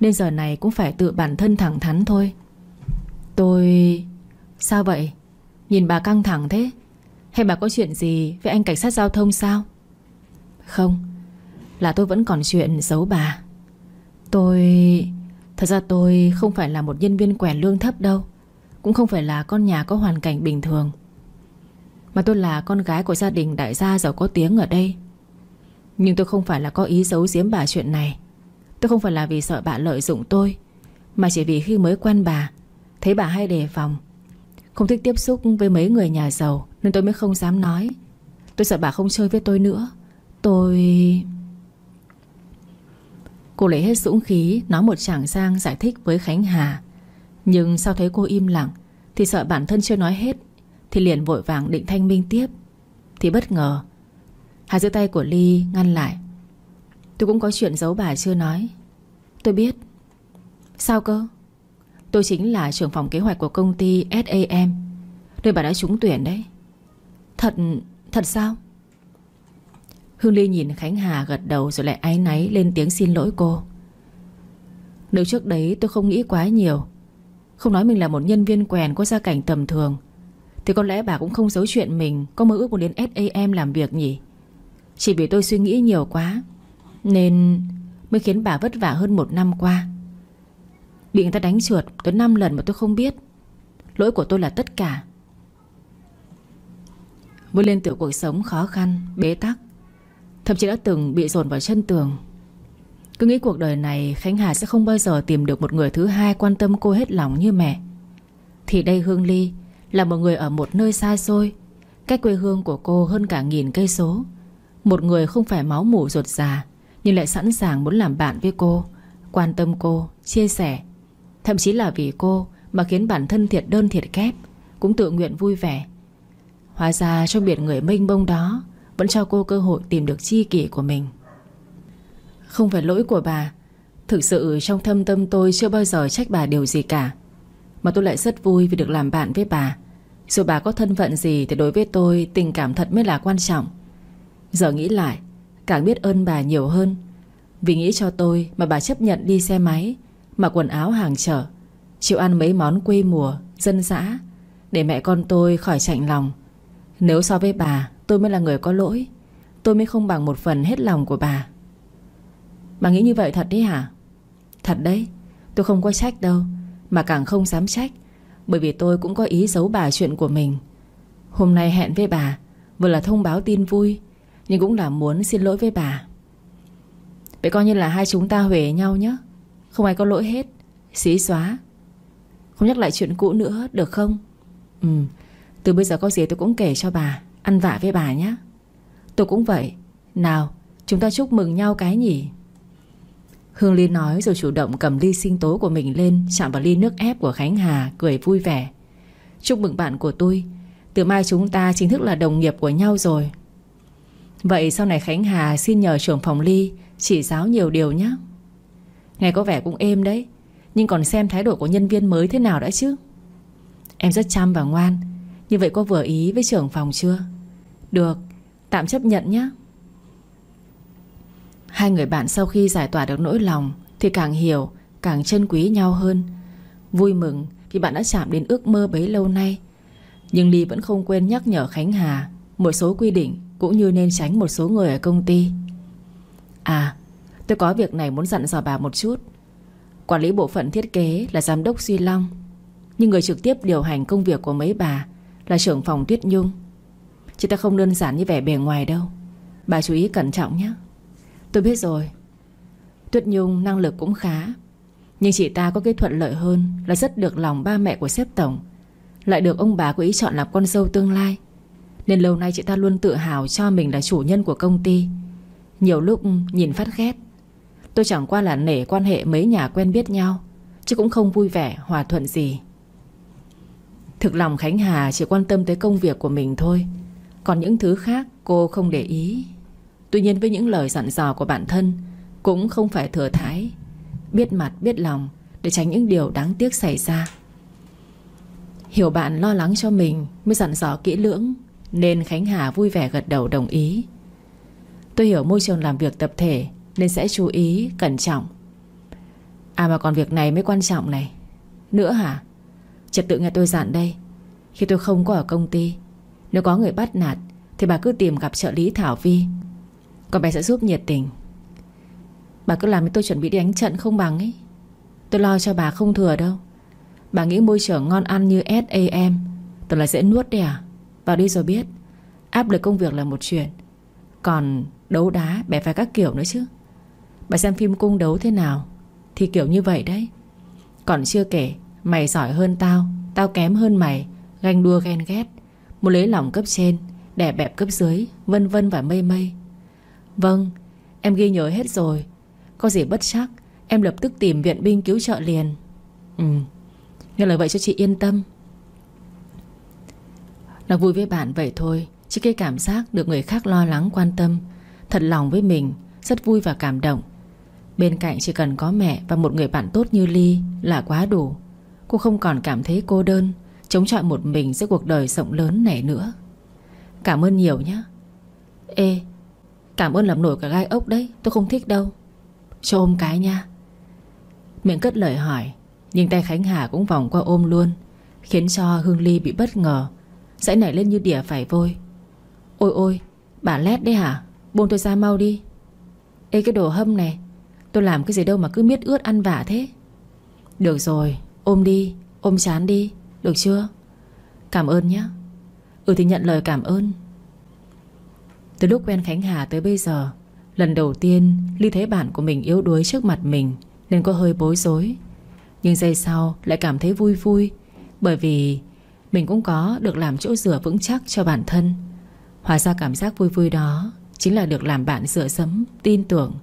Nên giờ này cũng phải tự bản thân thẳng thắn thôi. Tôi... Sao vậy? Nhìn bà căng thẳng thế. Hay bà có chuyện gì với anh cảnh sát giao thông sao? Không, Là tôi vẫn còn chuyện giấu bà. Tôi... Thật ra tôi không phải là một nhân viên quèn lương thấp đâu, Cũng không phải là con nhà có hoàn cảnh bình thường, Mà tôi là con gái của gia đình đại gia giàu có tiếng ở đây. Nhưng tôi không phải là có ý giấu giếm bà chuyện này. Tôi không phải là vì sợ bà lợi dụng tôi, Mà chỉ vì khi mới quen bà, Thấy bà hay đề phòng, Không thích tiếp xúc với mấy người nhà giàu. Nên tôi mới không dám nói. Tôi sợ bà không chơi với tôi nữa. Tôi... Cô lấy hết dũng khí, Nói một chàng sang giải thích với Khánh Hà. Nhưng sau thấy cô im lặng, Thì sợ bản thân chưa nói hết, Thì liền vội vàng định thanh minh tiếp. Thì bất ngờ, Hà giữ tay của Ly ngăn lại. Tôi cũng có chuyện giấu bà chưa nói. Tôi biết. Sao cơ? Tôi chính là trưởng phòng kế hoạch của công ty SAM Nơi bà đã trúng tuyển đấy. Thật... thật sao? Hương Ly nhìn Khánh Hà gật đầu rồi lại áy náy lên tiếng xin lỗi cô. Nếu trước đấy tôi không nghĩ quá nhiều, Không nói mình là một nhân viên quèn có gia cảnh tầm thường, Thì có lẽ bà cũng không giấu chuyện mình Có mơ ước muốn đến SAM làm việc nhỉ? Chỉ vì tôi suy nghĩ nhiều quá, Nên mới khiến bà vất vả hơn một năm qua. Bị người ta đánh trượt tới 5 lần mà tôi không biết. Lỗi của tôi là tất cả. Vươn lên từ cuộc sống khó khăn Bế tắc Thậm chí đã từng bị dồn vào chân tường. Cứ nghĩ cuộc đời này Khánh Hà sẽ không bao giờ tìm được một người thứ hai Quan tâm cô hết lòng như mẹ. Thì đây Hương Ly Là một người ở một nơi xa xôi Cách quê hương của cô hơn cả nghìn cây số. Một người không phải máu mủ ruột già Nhưng lại sẵn sàng muốn làm bạn với cô Quan tâm cô, chia sẻ. Thậm chí là vì cô Mà khiến bản thân thiệt đơn thiệt kép Cũng tự nguyện vui vẻ. Hóa ra trong biển người mênh bông đó Vẫn cho cô cơ hội tìm được chi kỷ của mình. Không phải lỗi của bà, Thực sự trong thâm tâm tôi Chưa bao giờ trách bà điều gì cả, Mà tôi lại rất vui vì được làm bạn với bà. Dù bà có thân phận gì Thì đối với tôi, tình cảm thật mới là quan trọng. Giờ nghĩ lại, Càng biết ơn bà nhiều hơn. Vì nghĩ cho tôi mà bà chấp nhận đi xe máy, Mặc quần áo hàng chở, Chịu ăn mấy món quê mùa, Dân dã, Để mẹ con tôi khỏi chạnh lòng. Nếu so với bà, Tôi mới là người có lỗi. Tôi mới không bằng một phần hết lòng của bà. Bà nghĩ như vậy thật đấy hả? Thật đấy. Tôi không có trách đâu, Mà càng không dám trách, Bởi vì tôi cũng có ý giấu bà chuyện của mình. Hôm nay hẹn với bà, Vừa là thông báo tin vui, Nhưng cũng là muốn xin lỗi với bà. Vậy coi như là hai chúng ta huề nhau nhé. Không ai có lỗi hết. Xí xóa. Không nhắc lại chuyện cũ nữa, được không? Ừ. Từ bây giờ có gì tôi cũng kể cho bà, Ăn vạ với bà nhé. Tôi cũng vậy. Nào, chúng ta chúc mừng nhau cái nhỉ? Hương Ly nói rồi chủ động cầm ly sinh tố của mình lên, Chạm vào ly nước ép của Khánh Hà, Cười vui vẻ. Chúc mừng bạn của tôi. Từ mai chúng ta chính thức là đồng nghiệp của nhau rồi. Vậy sau này Khánh Hà xin nhờ trưởng phòng Ly, Chỉ giáo nhiều điều nhé. Nghe có vẻ cũng êm đấy, Nhưng còn xem thái độ của nhân viên mới thế nào đã chứ? Em rất chăm và ngoan. Như vậy cô vừa ý với trưởng phòng chưa? Được, Tạm chấp nhận nhé. Hai người bạn sau khi giải tỏa được nỗi lòng Thì càng hiểu, Càng trân quý nhau hơn. Vui mừng vì bạn đã chạm đến ước mơ bấy lâu nay. Nhưng Ly vẫn không quên nhắc nhở Khánh Hà Một số quy định Cũng như nên tránh một số người ở công ty. À tôi có việc này muốn dặn dò bà một chút. Quản lý bộ phận thiết kế là giám đốc Duy Long. Nhưng người trực tiếp điều hành công việc của mấy bà là trưởng phòng Tuyết Nhung. Chị ta không đơn giản như vẻ bề ngoài đâu. Bà chú ý cẩn trọng nhé. Tôi biết rồi. Tuyết Nhung năng lực cũng khá, Nhưng chị ta có cái thuận lợi hơn Là rất được lòng ba mẹ của sếp tổng. Lại được ông bà có ý chọn làm con dâu tương lai, Nên lâu nay chị ta luôn tự hào Cho mình là chủ nhân của công ty. Nhiều lúc nhìn phát ghét. Tôi chẳng qua là nể quan hệ mấy nhà quen biết nhau, Chứ cũng không vui vẻ, hòa thuận gì. Thực lòng Khánh Hà chỉ quan tâm tới công việc của mình thôi. Còn những thứ khác cô không để ý. Tuy nhiên với những lời dặn dò của bản thân Cũng không phải thừa thái Biết mặt biết lòng Để tránh những điều đáng tiếc xảy ra. Hiểu bạn lo lắng cho mình Mới dặn dò kỹ lưỡng Nên Khánh Hà vui vẻ gật đầu đồng ý. Tôi hiểu môi trường làm việc tập thể Nên sẽ chú ý, cẩn trọng. À mà còn việc này mới quan trọng này. Nữa hả? Trật tự nghe tôi dặn đây. Khi tôi không có ở công ty, Nếu có người bắt nạt, Thì bà cứ tìm gặp trợ lý Thảo Vi. Còn bé sẽ giúp nhiệt tình. Bà cứ làm cho tôi chuẩn bị đi đánh trận không bằng ấy. Tôi lo cho bà không thừa đâu. Bà nghĩ môi trường ngon ăn như SAM tôi là dễ nuốt đấy à? Vào đi rồi biết, Áp lực công việc là một chuyện. Còn đấu đá bẻ phải các kiểu nữa chứ. Bà xem phim cung đấu thế nào, Thì kiểu như vậy đấy. Còn chưa kể Mày giỏi hơn tao Tao kém hơn mày. Ganh đua ghen ghét. Muốn lấy lòng cấp trên Đẻ bẹp cấp dưới, Vân vân và mây mây. Vâng Em ghi nhớ hết rồi. Có gì bất chắc, Em lập tức tìm viện binh cứu trợ liền. Ừ Nghe lời vậy cho chị yên tâm. Là vui với bạn vậy thôi, Chứ cái cảm giác được người khác lo lắng, quan tâm. Thật lòng với mình, Rất vui và cảm động. Bên cạnh chỉ cần có mẹ và một người bạn tốt như Ly Là quá đủ. Cô không còn cảm thấy cô đơn. Chống chọi một mình giữa cuộc đời rộng lớn này nữa. Cảm ơn nhiều nhé Ê, Cảm ơn làm nổi cả gai ốc đấy. Tôi không thích đâu. Cho ôm cái nha. Miệng cất lời hỏi, Nhưng tay Khánh Hà cũng vòng qua ôm luôn, Khiến cho Hương Ly bị bất ngờ. Dãy nảy lên như đỉa phải vôi. Ôi ôi, Bà lét đấy hả? Buông tôi ra mau đi. Ê, cái đồ hâm này, Tôi làm cái gì đâu mà cứ miết ướt ăn vả thế? Được rồi Ôm đi, Ôm chán đi, Được chưa? Cảm ơn nhé. Ừ thì nhận lời cảm ơn. Từ lúc quen Khánh Hà tới bây giờ, Lần đầu tiên Ly thấy bạn của mình yếu đuối trước mặt mình Nên có hơi bối rối. Nhưng giây sau lại cảm thấy vui vui, Bởi vì Mình cũng có được làm chỗ dựa vững chắc cho bản thân. Hóa ra cảm giác vui vui đó Chính là được làm bạn dựa sấm Tin tưởng.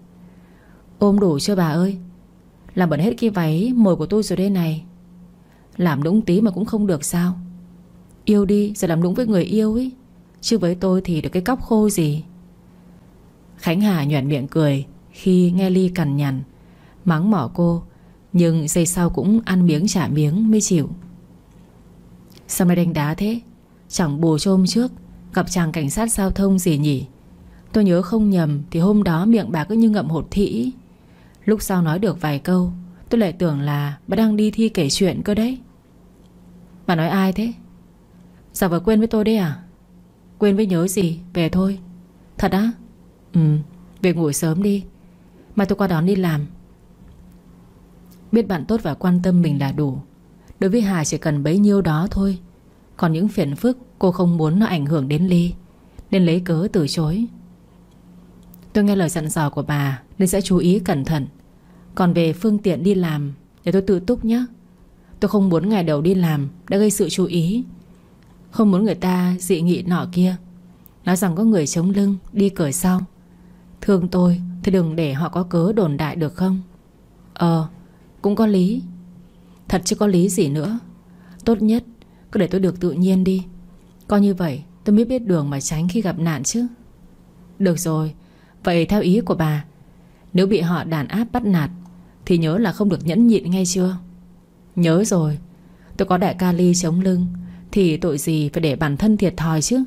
Ôm đủ chưa bà ơi? Làm bẩn hết cái váy mồi của tôi rồi đây này. Làm đúng tí mà cũng không được sao. Yêu đi rồi làm đúng với người yêu ấy. Chứ với tôi thì được cái cóc khô gì? Khánh Hà nhoẻn miệng cười Khi nghe Ly cằn nhằn, Mắng mỏ cô, Nhưng giây sau cũng ăn miếng trả miếng mới chịu. Sao mày đánh đá thế? Chẳng bù trôm trước, Gặp chàng cảnh sát giao thông gì nhỉ? Tôi nhớ không nhầm Thì hôm đó miệng bà cứ như ngậm hột thị Lúc sau nói được vài câu, Tôi lại tưởng là bà đang đi thi kể chuyện cơ đấy. Bà nói ai thế? Dạ Giả vừa quên với tôi đấy à? Quên với nhớ gì? Về thôi. Thật á? Ừ Về ngủ sớm đi. Mai tôi qua đón đi làm. Biết bạn tốt và quan tâm mình là đủ. Đối với Hà chỉ cần bấy nhiêu đó thôi. Còn những phiền phức Cô không muốn nó ảnh hưởng đến Ly, Nên lấy cớ từ chối. Tôi nghe lời dặn dò của bà Nên sẽ chú ý cẩn thận. Còn về phương tiện đi làm, Để tôi tự túc nhé. Tôi không muốn ngày đầu đi làm Đã gây sự chú ý. Không muốn người ta dị nghị nọ kia. Nói rằng có người chống lưng, Đi cởi sau. Thương tôi thì đừng để họ có cớ đồn đại được không? Ờ Cũng có lý. Thật chứ có lý gì nữa. Tốt nhất, cứ để tôi được tự nhiên đi. Coi như vậy, tôi mới biết đường mà tránh khi gặp nạn chứ. Được rồi, Vậy theo ý của bà, Nếu bị họ đàn áp bắt nạt, Thì nhớ là không được nhẫn nhịn ngay chưa? Nhớ rồi, Tôi có đại ca ly chống lưng, Thì tội gì phải để bản thân thiệt thòi chứ?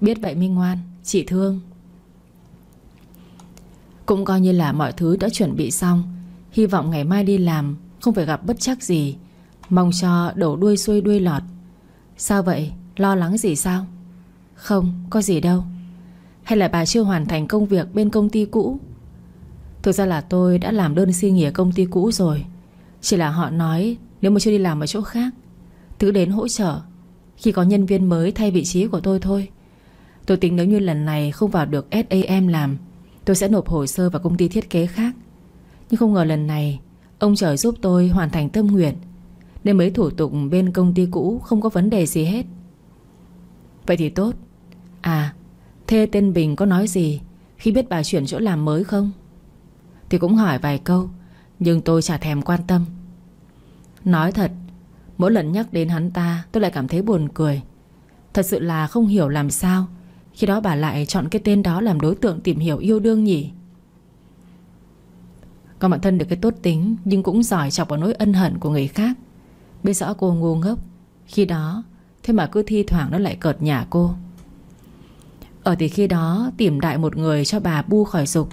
Biết vậy Minh ngoan, Chị thương. Cũng coi như là mọi thứ đã chuẩn bị xong, Hy vọng ngày mai đi làm Không phải gặp bất chắc gì. Mong cho đổ đuôi xuôi đuôi lọt. Sao vậy? Lo lắng gì sao? Không, có gì đâu. Hay là bà chưa hoàn thành công việc bên công ty cũ? Thực ra là tôi đã làm đơn xin nghỉ ở công ty cũ rồi. Chỉ là họ nói, Nếu mà chưa đi làm ở chỗ khác Thứ đến hỗ trợ. Khi có nhân viên mới thay vị trí của tôi thôi. Tôi tính nếu như lần này không vào được SAM làm, Tôi sẽ nộp hồ sơ vào công ty thiết kế khác. Nhưng không ngờ lần này, Ông trời giúp tôi hoàn thành tâm nguyện, Nên mấy thủ tục bên công ty cũ Không có vấn đề gì hết. Vậy thì tốt. À Thế tên Bình có nói gì? Khi biết bà chuyển chỗ làm mới không? Thì cũng hỏi vài câu, Nhưng tôi chả thèm quan tâm. Nói thật, Mỗi lần nhắc đến hắn ta, tôi lại cảm thấy buồn cười. Thật sự là không hiểu làm sao, Khi đó bà lại chọn cái tên đó làm đối tượng tìm hiểu yêu đương nhỉ? Còn bản thân được cái tốt tính, Nhưng cũng giỏi chọc vào nỗi ân hận của người khác. Biết rõ cô ngu ngốc, Khi đó, Thế mà cứ thi thoảng nó lại cợt nhả cô. Ở thì khi đó, Tìm đại một người cho bà bu khỏi dục.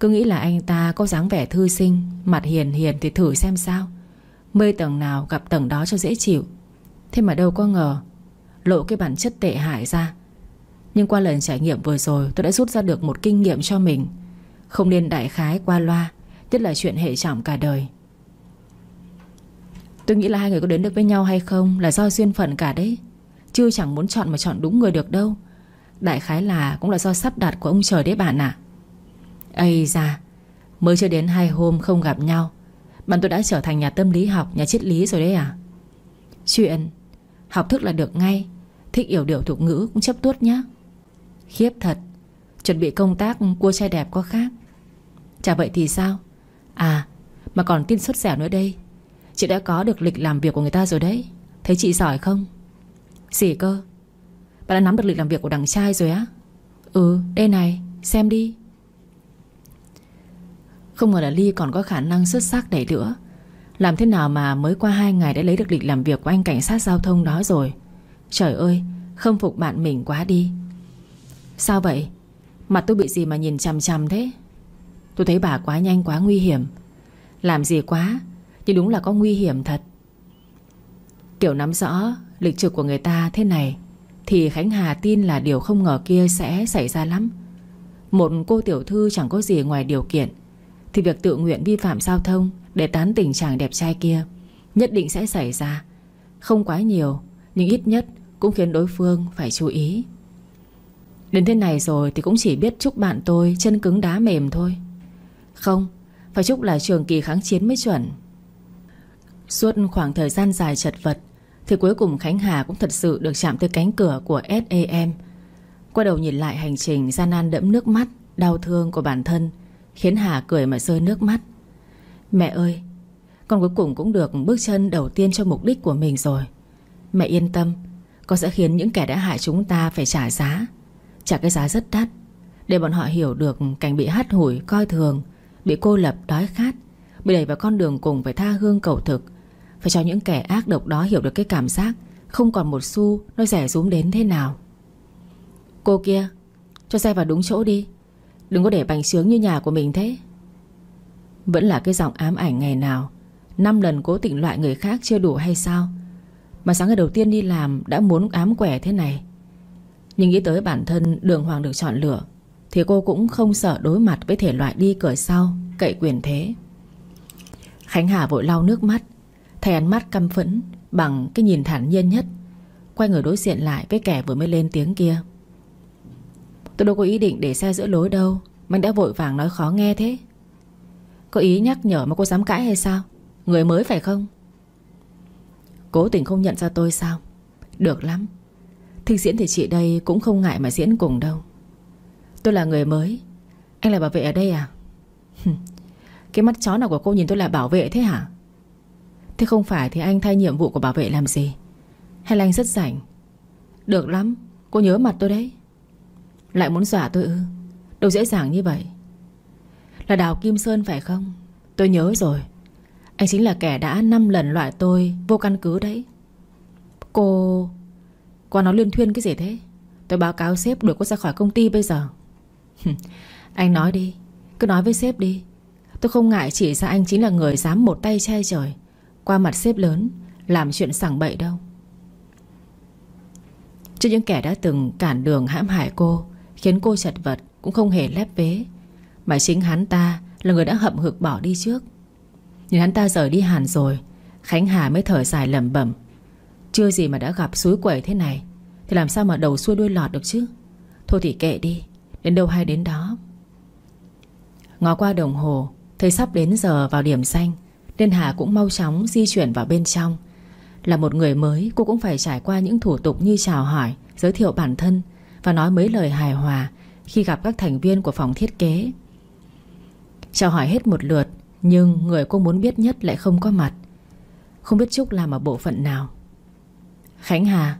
Cứ nghĩ là anh ta có dáng vẻ thư sinh, Mặt hiền hiền thì thử xem sao. Mê tầng nào gặp tầng đó cho dễ chịu. Thế mà đâu có ngờ, Lộ cái bản chất tệ hại ra. Nhưng qua lần trải nghiệm vừa rồi, Tôi đã rút ra được một kinh nghiệm cho mình. Không nên đại khái qua loa, Nhất là chuyện hệ trọng cả đời. Tôi nghĩ là hai người có đến được với nhau hay không Là do duyên phận cả đấy. Chứ chẳng muốn chọn mà chọn đúng người được đâu. Đại khái là cũng là do sắp đặt của ông trời đấy bạn ạ. À. Ây da, Mới chưa đến hai hôm không gặp nhau bạn tôi đã trở thành nhà tâm lý học, Nhà triết lý rồi đấy à? Chuyện, Học thức là được ngay, Thích hiểu điệu thuộc ngữ cũng chấp tuốt nhá. Khiếp thật, Chuẩn bị công tác cua trai đẹp có khác. Chả vậy thì sao? À mà còn tin xuất xẻo nữa đây. Chị đã có được lịch làm việc của người ta rồi đấy. Thấy chị giỏi không? Gì cơ? Bạn đã nắm được lịch làm việc của đằng trai rồi á? Ừ đây này, xem đi không ngờ là Ly còn có khả năng xuất sắc đẩy nữa. Làm thế nào mà mới qua hai ngày Đã lấy được lịch làm việc của anh cảnh sát giao thông đó rồi? Trời ơi Không phục bạn mình quá đi. Sao vậy? Mặt tôi bị gì mà nhìn chằm chằm thế? Tôi thấy bà quá nhanh, quá nguy hiểm. Làm gì quá Nhưng đúng là có nguy hiểm thật. Kiểu nắm rõ lịch trực của người ta thế này, Thì Khánh Hà tin là điều không ngờ kia sẽ xảy ra lắm. Một cô tiểu thư chẳng có gì ngoài điều kiện thì việc tự nguyện vi phạm giao thông Để tán tỉnh chàng đẹp trai kia Nhất định sẽ xảy ra. Không quá nhiều, Nhưng ít nhất cũng khiến đối phương phải chú ý. Đến thế này rồi Thì cũng chỉ biết chúc bạn tôi Chân cứng đá mềm thôi. Không, Phải chúc là trường kỳ kháng chiến mới chuẩn. Suốt khoảng thời gian dài chật vật Thì cuối cùng Khánh Hà cũng thật sự Được chạm tới cánh cửa của SAM quay đầu nhìn lại hành trình gian nan đẫm nước mắt, Đau thương của bản thân Khiến Hà cười mà rơi nước mắt. Mẹ ơi, Con cuối cùng cũng được bước chân đầu tiên cho mục đích của mình rồi. Mẹ yên tâm Con sẽ khiến những kẻ đã hại chúng ta phải trả giá. Trả cái giá rất đắt, Để bọn họ hiểu được cảnh bị hắt hủi, Coi thường, Bị cô lập, đói khát, Bị đẩy vào con đường cùng phải tha hương cầu thực. Phải cho những kẻ ác độc đó hiểu được cái cảm giác Không còn một xu Nó rẻ rúm đến thế nào. Cô kia, Cho xe vào đúng chỗ đi. Đừng có để bành sướng như nhà của mình thế. Vẫn là cái giọng ám ảnh ngày nào, Năm lần cố tình loại người khác chưa đủ hay sao? Mà sáng ngày đầu tiên đi làm Đã muốn ám quẻ thế này. Nhưng nghĩ tới bản thân đường hoàng được chọn lựa, Thì cô cũng không sợ đối mặt Với thể loại đi cởi sau, Cậy quyền thế. Khánh Hà vội lau nước mắt, Thay ánh mắt căm phẫn Bằng cái nhìn thản nhiên nhất, Quay người đối diện lại với kẻ vừa mới lên tiếng kia. Tôi đâu có ý định để xe giữa lối đâu mình đã vội vàng nói khó nghe thế. Có ý nhắc nhở mà cô dám cãi hay sao? Người mới phải không? Cố tình không nhận ra tôi sao? Được lắm. Thích diễn thì chị đây cũng không ngại mà diễn cùng đâu. Tôi là người mới. Anh là bảo vệ ở đây à? Cái mắt chó nào của cô nhìn tôi là bảo vệ thế hả? Thế không phải thì anh thay nhiệm vụ của bảo vệ làm gì? Hay là anh rất rảnh? Được lắm. Cô nhớ mặt tôi đấy lại muốn dọa tôi ư? Đâu dễ dàng như vậy. Là Đào Kim Sơn phải không? Tôi nhớ rồi. Anh chính là kẻ đã 5 lần loại tôi Vô căn cứ đấy. Cô... Cô nói liên thuyên cái gì thế? Tôi báo cáo sếp đuổi cô ra khỏi công ty bây giờ. Anh nói đi. Cứ nói với sếp đi. Tôi không ngại chỉ ra anh chính là người dám một tay che trời Qua mặt sếp lớn Làm chuyện sảng bậy đâu. Trước những kẻ đã từng cản đường hãm hại cô Khiến cô chật vật, Cũng không hề lép vế. Mà chính hắn ta là người đã hậm hực bỏ đi trước. Nhưng hắn ta rời đi hẳn rồi, Khánh Hà mới thở dài lẩm bẩm. Chưa gì mà đã gặp suối quẩy thế này, Thì làm sao mà đầu xuôi đuôi lọt được chứ? Thôi thì kệ đi, Đến đâu hay đến đó. Ngó qua đồng hồ, Thấy sắp đến giờ vào điểm xanh Nên Hà cũng mau chóng di chuyển vào bên trong. Là một người mới, Cô cũng phải trải qua những thủ tục như chào hỏi, Giới thiệu bản thân và nói mấy lời hài hòa Khi gặp các thành viên của phòng thiết kế. Chào hỏi hết một lượt, Nhưng người cô muốn biết nhất lại không có mặt. Không biết Trúc làm ở bộ phận nào. Khánh Hà.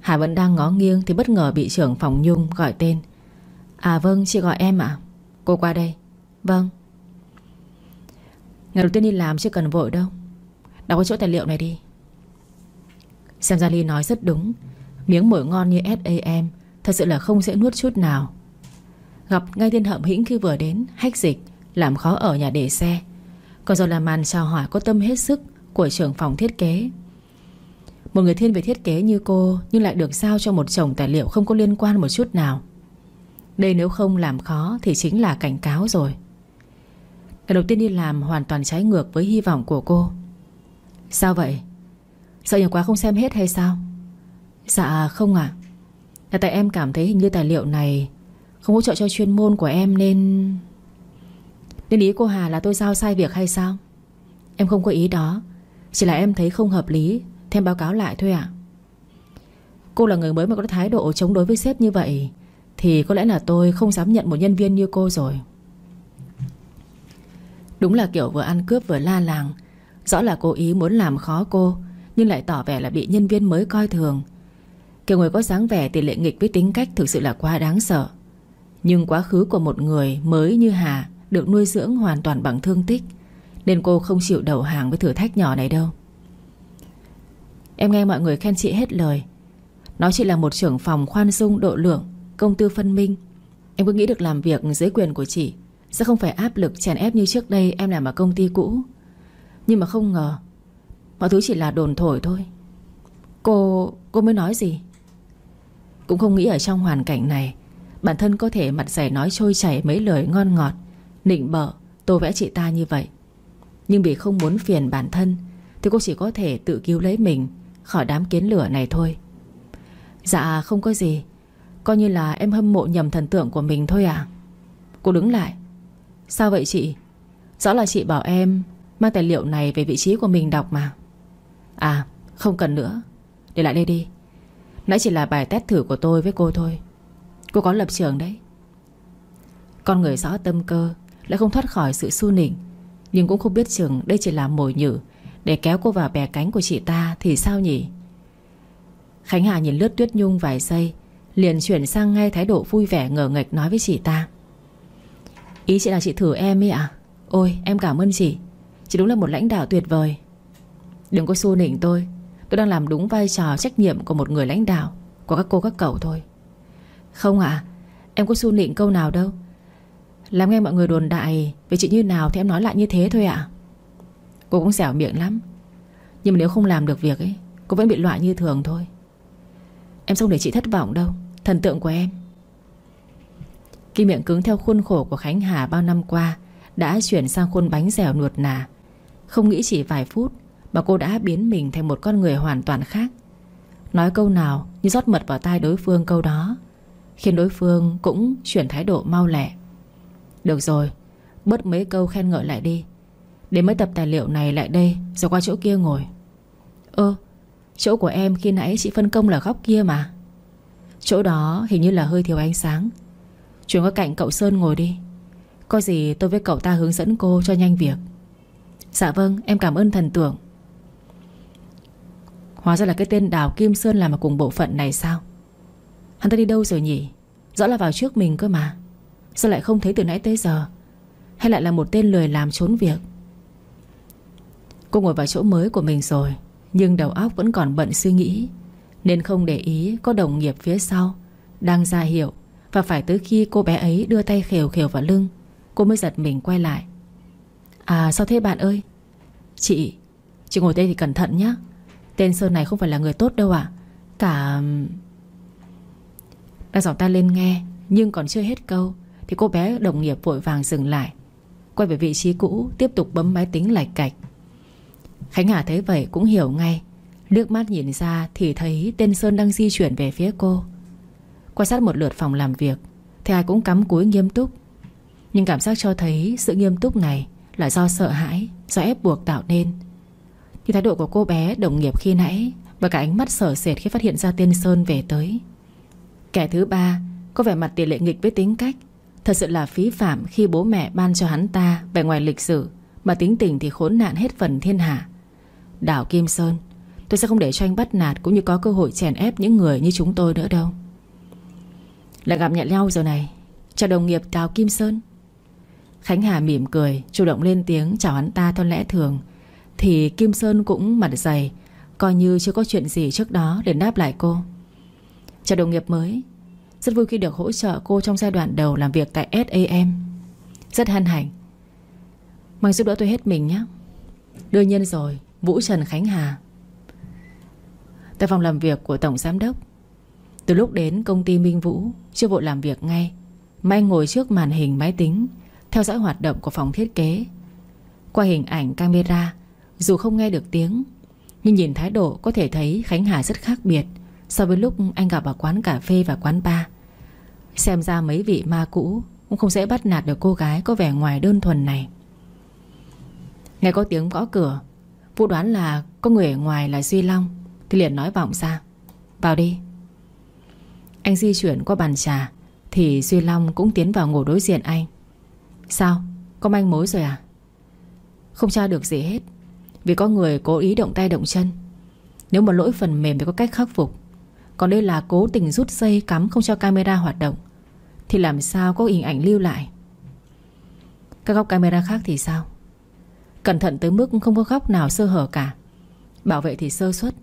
Hà vẫn đang ngó nghiêng Thì bất ngờ bị trưởng phòng Nhung gọi tên. À vâng chị gọi em ạ. Cô qua đây. Vâng. Ngày đầu tiên đi làm chưa cần vội đâu. Đọc cái chỗ tài liệu này đi. Xem ra Ly nói rất đúng. Miếng mồi ngon như SAM Thật sự là không dễ nuốt chút nào. Gặp ngay tên hậm hĩnh khi vừa đến, Hách dịch, Làm khó ở nhà để xe. Còn rồi là màn chào hỏi có tâm hết sức Của trưởng phòng thiết kế. Một người thiên về thiết kế như cô, Nhưng lại được giao cho một chồng tài liệu Không có liên quan một chút nào. Đây nếu không làm khó Thì chính là cảnh cáo rồi. Ngày đầu tiên đi làm hoàn toàn trái ngược với hy vọng của cô. Sao vậy? Sợ nhiều quá không xem hết hay sao? Dạ không ạ. Là tại em cảm thấy hình như tài liệu này Không hỗ trợ cho chuyên môn của em nên Nên ý cô Hà là tôi giao sai việc hay sao? Em không có ý đó. Chỉ là em thấy không hợp lý. Thêm báo cáo lại thôi ạ. Cô là người mới mà có thái độ chống đối với sếp như vậy Thì có lẽ là tôi không dám nhận một nhân viên như cô rồi. Đúng là kiểu vừa ăn cướp vừa la làng. Rõ là cố ý muốn làm khó cô, Nhưng lại tỏ vẻ là bị nhân viên mới coi thường. Kiểu người có dáng vẻ tỷ lệ nghịch với tính cách Thực sự là quá đáng sợ. Nhưng quá khứ của một người mới như Hà Được nuôi dưỡng hoàn toàn bằng thương tích, Nên cô không chịu đầu hàng với thử thách nhỏ này đâu. Em nghe mọi người khen chị hết lời. Nói chị là một trưởng phòng khoan dung độ lượng, Công tư phân minh. Em cứ nghĩ được làm việc dưới quyền của chị sẽ không phải áp lực chèn ép như trước đây Em làm ở công ty cũ. Nhưng mà không ngờ, Mọi thứ chỉ là đồn thổi thôi. Cô... cô mới nói gì? Cũng không nghĩ ở trong hoàn cảnh này. Bản thân có thể mặt dày nói trôi chảy Mấy lời ngon ngọt, Nịnh bợ, tô vẽ chị ta như vậy. Nhưng vì không muốn phiền bản thân, Thì cô chỉ có thể tự cứu lấy mình Khỏi đám kiến lửa này thôi. Dạ không có gì. Coi như là em hâm mộ nhầm thần tượng của mình thôi à Cô đứng lại. Sao vậy chị? Rõ là chị bảo em Mang tài liệu này về vị trí của mình đọc mà. À không cần nữa. Để lại đây đi. Nãy chỉ là bài test thử của tôi với cô thôi. Cô có lập trường đấy. Con người rõ tâm cơ, Lại không thoát khỏi sự su nịnh. Nhưng cũng không biết chừng đây chỉ là mồi nhử. Để kéo cô vào bè cánh của chị ta Thì sao nhỉ? Khánh Hà nhìn lướt Tuyết Nhung vài giây, Liền chuyển sang ngay thái độ vui vẻ ngờ nghệch nói với chị ta. Ý chị là chị thử em ấy à Ôi, em cảm ơn chị. Chị đúng là một lãnh đạo tuyệt vời. Đừng có xu nịnh tôi. Tôi đang làm đúng vai trò trách nhiệm của một người lãnh đạo, Của các cô, các cậu thôi. Không ạ, Em có su nịnh câu nào đâu. Làm nghe mọi người đồn đại Về chị như nào thì em nói lại như thế thôi ạ. Cô cũng xẻo miệng lắm. Nhưng mà nếu không làm được việc ấy, Cô vẫn bị loại như thường thôi. Em không để chị thất vọng đâu, Thần tượng của em. Khi miệng cứng theo khuôn khổ của Khánh Hà bao năm qua, Đã chuyển sang khuôn bánh dẻo nuột nà, Không nghĩ chỉ vài phút mà cô đã biến mình thành một con người hoàn toàn khác. Nói câu nào như rót mật vào tai đối phương câu đó, Khiến đối phương cũng chuyển thái độ mau lẹ. Được rồi, Bớt mấy câu khen ngợi lại đi. Để mấy tập tài liệu này lại đây Rồi qua chỗ kia ngồi. Ơ, Chỗ của em khi nãy chị phân công là góc kia mà. Chỗ đó hình như là hơi thiếu ánh sáng. Chuyển qua cạnh cậu Sơn ngồi đi. Có gì tôi với cậu ta hướng dẫn cô cho nhanh việc. Dạ vâng em cảm ơn thần tưởng Hóa ra là cái tên Đào Kim Sơn làm ở cùng bộ phận này sao? Hắn ta đi đâu rồi nhỉ? Rõ là vào trước mình cơ mà. Sao lại không thấy từ nãy tới giờ? Hay lại là một tên lười làm trốn việc? Cô ngồi vào chỗ mới của mình rồi, Nhưng đầu óc vẫn còn bận suy nghĩ, Nên không để ý có đồng nghiệp phía sau Đang ra hiệu Và phải tới khi cô bé ấy đưa tay khều khều vào lưng, Cô mới giật mình quay lại. À sao thế bạn ơi? Chị Chị ngồi đây thì cẩn thận nhé Tên Sơn này không phải là người tốt đâu ạ. Cả Đang giọng ta lên nghe, Nhưng còn chưa hết câu, Thì cô bé đồng nghiệp vội vàng dừng lại, Quay về vị trí cũ, Tiếp tục bấm máy tính lạch cạch. Khánh Hà thấy vậy cũng hiểu ngay Nước mắt nhìn ra thì thấy tên Sơn đang di chuyển về phía cô. Quan sát một lượt phòng làm việc, Thì ai cũng cắm cúi nghiêm túc. Nhưng cảm giác cho thấy sự nghiêm túc này Là do sợ hãi, Do ép buộc tạo nên. Như thái độ của cô bé đồng nghiệp khi nãy Và cả ánh mắt sở sệt khi phát hiện ra tiên Sơn về tới. Kẻ thứ ba, Có vẻ mặt tỷ lệ nghịch với tính cách. Thật sự là phí phạm khi bố mẹ ban cho hắn ta Về ngoài lịch sử, Mà tính tình thì khốn nạn hết phần thiên hạ. Đảo Kim Sơn, Tôi sẽ không để cho anh bắt nạt Cũng như có cơ hội chèn ép những người như chúng tôi nữa đâu. Lại gặp nhận nhau rồi này. Chào đồng nghiệp Đào Kim Sơn. Khánh Hà mỉm cười, Chủ động lên tiếng chào hắn ta theo lẽ thường. Thì Kim Sơn cũng mặt dày, Coi như chưa có chuyện gì trước đó Để đáp lại cô. Chào đồng nghiệp mới, Rất vui khi được hỗ trợ cô trong giai đoạn đầu Làm việc tại SAM Rất hân hạnh. Mong giúp đỡ tôi hết mình nhé. Đương nhiên rồi, Vũ Trần Khánh Hà. Tại phòng làm việc của Tổng Giám Đốc, Từ lúc đến công ty Minh Vũ, Chưa vội làm việc ngay. May ngồi trước màn hình máy tính, Theo dõi hoạt động của phòng thiết kế. Qua hình ảnh camera dù không nghe được tiếng, Nhưng nhìn thái độ có thể thấy Khánh Hà rất khác biệt So với lúc anh gặp ở quán cà phê và quán bar. Xem ra mấy vị ma cũ Cũng không dễ bắt nạt được cô gái Có vẻ ngoài đơn thuần này. Nghe có tiếng gõ cửa, Vũ đoán là có người ở ngoài là Duy Long, Thì liền nói vọng ra, Vào đi. Anh di chuyển qua bàn trà, Thì Duy Long cũng tiến vào ngồi đối diện anh. Sao? Có manh mối rồi à? Không tra được gì hết. Vì có người cố ý động tay động chân. Nếu mà lỗi phần mềm thì có cách khắc phục. Còn đây là cố tình rút dây cắm Không cho camera hoạt động, Thì làm sao có hình ảnh lưu lại? Các góc camera khác thì sao? Cẩn thận tới mức không có góc nào sơ hở cả. Bảo vệ thì sơ suất.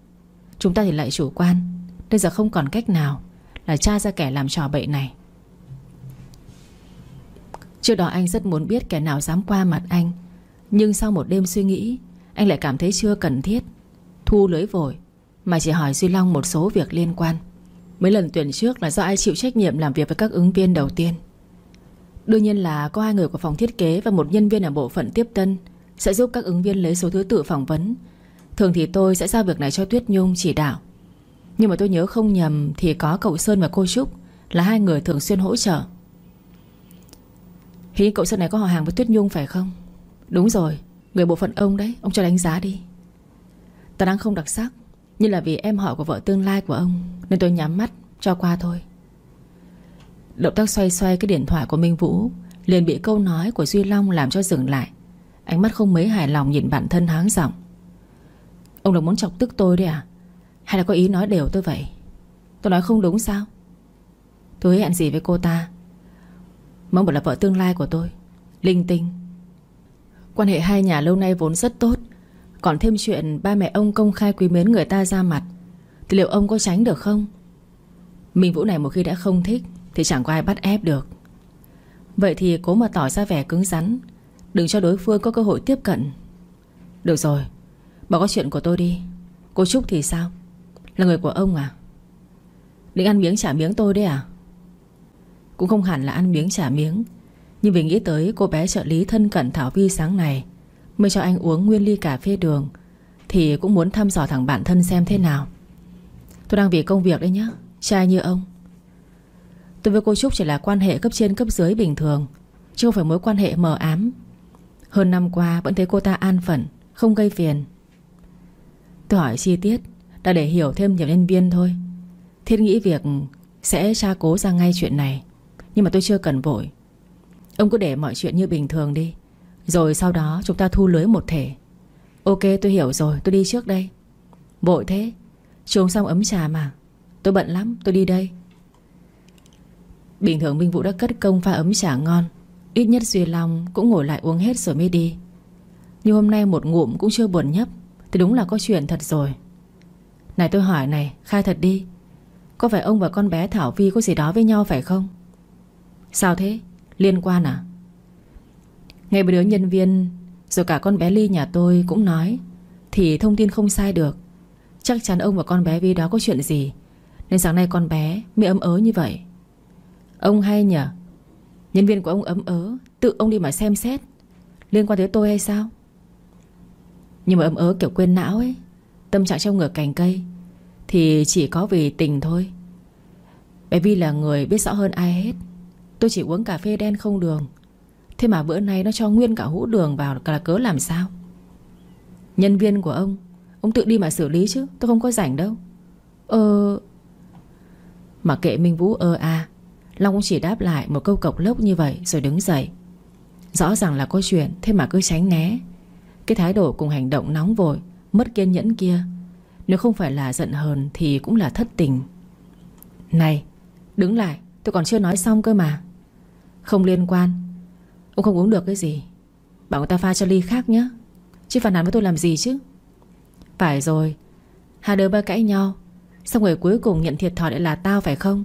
Chúng ta thì lại chủ quan. Bây giờ không còn cách nào Là tra ra kẻ làm trò bậy này. Trước đó anh rất muốn biết kẻ nào dám qua mặt anh, Nhưng sau một đêm suy nghĩ anh lại cảm thấy chưa cần thiết. Thu lưới vội, Mà chỉ hỏi Duy Long một số việc liên quan. Mấy lần tuyển trước là do ai chịu trách nhiệm Làm việc với các ứng viên đầu tiên. Đương nhiên là có hai người của phòng thiết kế Và một nhân viên ở bộ phận tiếp tân sẽ giúp các ứng viên lấy số thứ tự phỏng vấn. Thường thì tôi sẽ giao việc này cho Tuyết Nhung chỉ đạo. Nhưng mà tôi nhớ không nhầm Thì có cậu Sơn và cô Trúc Là hai người thường xuyên hỗ trợ. Hình cậu Sơn này có họ hàng với Tuyết Nhung phải không? Đúng rồi Người bộ phận ông đấy, Ông cho đánh giá đi. Ta đang không đặc sắc, Nhưng là vì em họ của vợ tương lai của ông, Nên tôi nhắm mắt cho qua thôi. Động tác xoay xoay cái điện thoại của Minh Vũ, Liền bị câu nói của Duy Long làm cho dừng lại. Ánh mắt không mấy hài lòng nhìn bản thân háng giọng. Ông là muốn chọc tức tôi đấy à? Hay là có ý nói đều tôi vậy? Tôi nói không đúng sao? Tôi hẹn gì với cô ta? Mong bảo là vợ tương lai của tôi, Linh tinh. Quan hệ hai nhà lâu nay vốn rất tốt. Còn thêm chuyện ba mẹ ông công khai quý mến người ta ra mặt, Thì liệu ông có tránh được không? Minh Vũ này một khi đã không thích, Thì chẳng có ai bắt ép được. Vậy thì cố mà tỏ ra vẻ cứng rắn, Đừng cho đối phương có cơ hội tiếp cận. Được rồi Bỏ có chuyện của tôi đi. Cô Trúc thì sao? Là người của ông à? Định ăn miếng trả miếng tôi đấy à? Cũng không hẳn là ăn miếng trả miếng. Nhưng vì nghĩ tới cô bé trợ lý thân cận Thảo Vi sáng này Mới cho anh uống nguyên ly cà phê đường, Thì cũng muốn thăm dò thằng bạn thân xem thế nào. Tôi đang vì công việc đấy nhá, Trai như ông. Tôi với cô Trúc chỉ là quan hệ cấp trên cấp dưới bình thường, Chứ không phải mối quan hệ mờ ám. Hơn năm qua vẫn thấy cô ta an phận, Không gây phiền. Tôi hỏi chi tiết, Đã để hiểu thêm nhiều nhân viên thôi. Thiết nghĩ việc sẽ tra cố ra ngay chuyện này, Nhưng mà tôi chưa cần vội. Ông cứ để mọi chuyện như bình thường đi. Rồi sau đó chúng ta thu lưới một thể. Ok, tôi hiểu rồi, tôi đi trước đây. Vội thế. Chuông xong ấm trà mà. Tôi bận lắm, tôi đi đây. Bình thường Minh Vũ đã cất công pha ấm trà ngon. Ít nhất Duy Long cũng ngồi lại uống hết rồi mới đi. Nhưng hôm nay một ngụm cũng chưa buồn nhấp, Thì đúng là có chuyện thật rồi. Này tôi hỏi này, Khai thật đi. Có phải ông và con bé Thảo Vi có gì đó với nhau phải không? Sao thế? Liên quan à? Ngay bữa đứa nhân viên, Rồi cả con bé Ly nhà tôi cũng nói, Thì thông tin không sai được. Chắc chắn ông và con bé Vi đó có chuyện gì, Nên sáng nay con bé mới ấm ớ như vậy. Ông hay nhở Nhân viên của ông ấm ớ, Tự ông đi mà xem xét. Liên quan tới tôi hay sao? Nhưng mà ấm ớ kiểu quên não ấy, Tâm trạng trong ngửa cành cây, Thì chỉ có vì tình thôi. Bé Vi là người biết rõ hơn ai hết. Tôi chỉ uống cà phê đen không đường. Thế mà bữa nay nó cho nguyên cả hũ đường vào là cớ làm sao? Nhân viên của ông Ông tự đi mà xử lý chứ, Tôi không có rảnh đâu. Ờ Mà kệ Minh Vũ ơ à Long cũng chỉ đáp lại một câu cộc lốc như vậy Rồi đứng dậy. Rõ ràng là có chuyện, Thế mà cứ tránh né. Cái thái độ cùng hành động nóng vội, Mất kiên nhẫn kia, Nếu không phải là giận hờn Thì cũng là thất tình. Này, Đứng lại, Tôi còn chưa nói xong cơ mà. Không liên quan. Ông không uống được cái gì. Bảo người ta pha cho ly khác nhé Chứ phản nàn với tôi làm gì chứ? Phải rồi. Hai đứa ba cãi nhau. Xong rồi cuối cùng nhận thiệt thòi lại là tao phải không?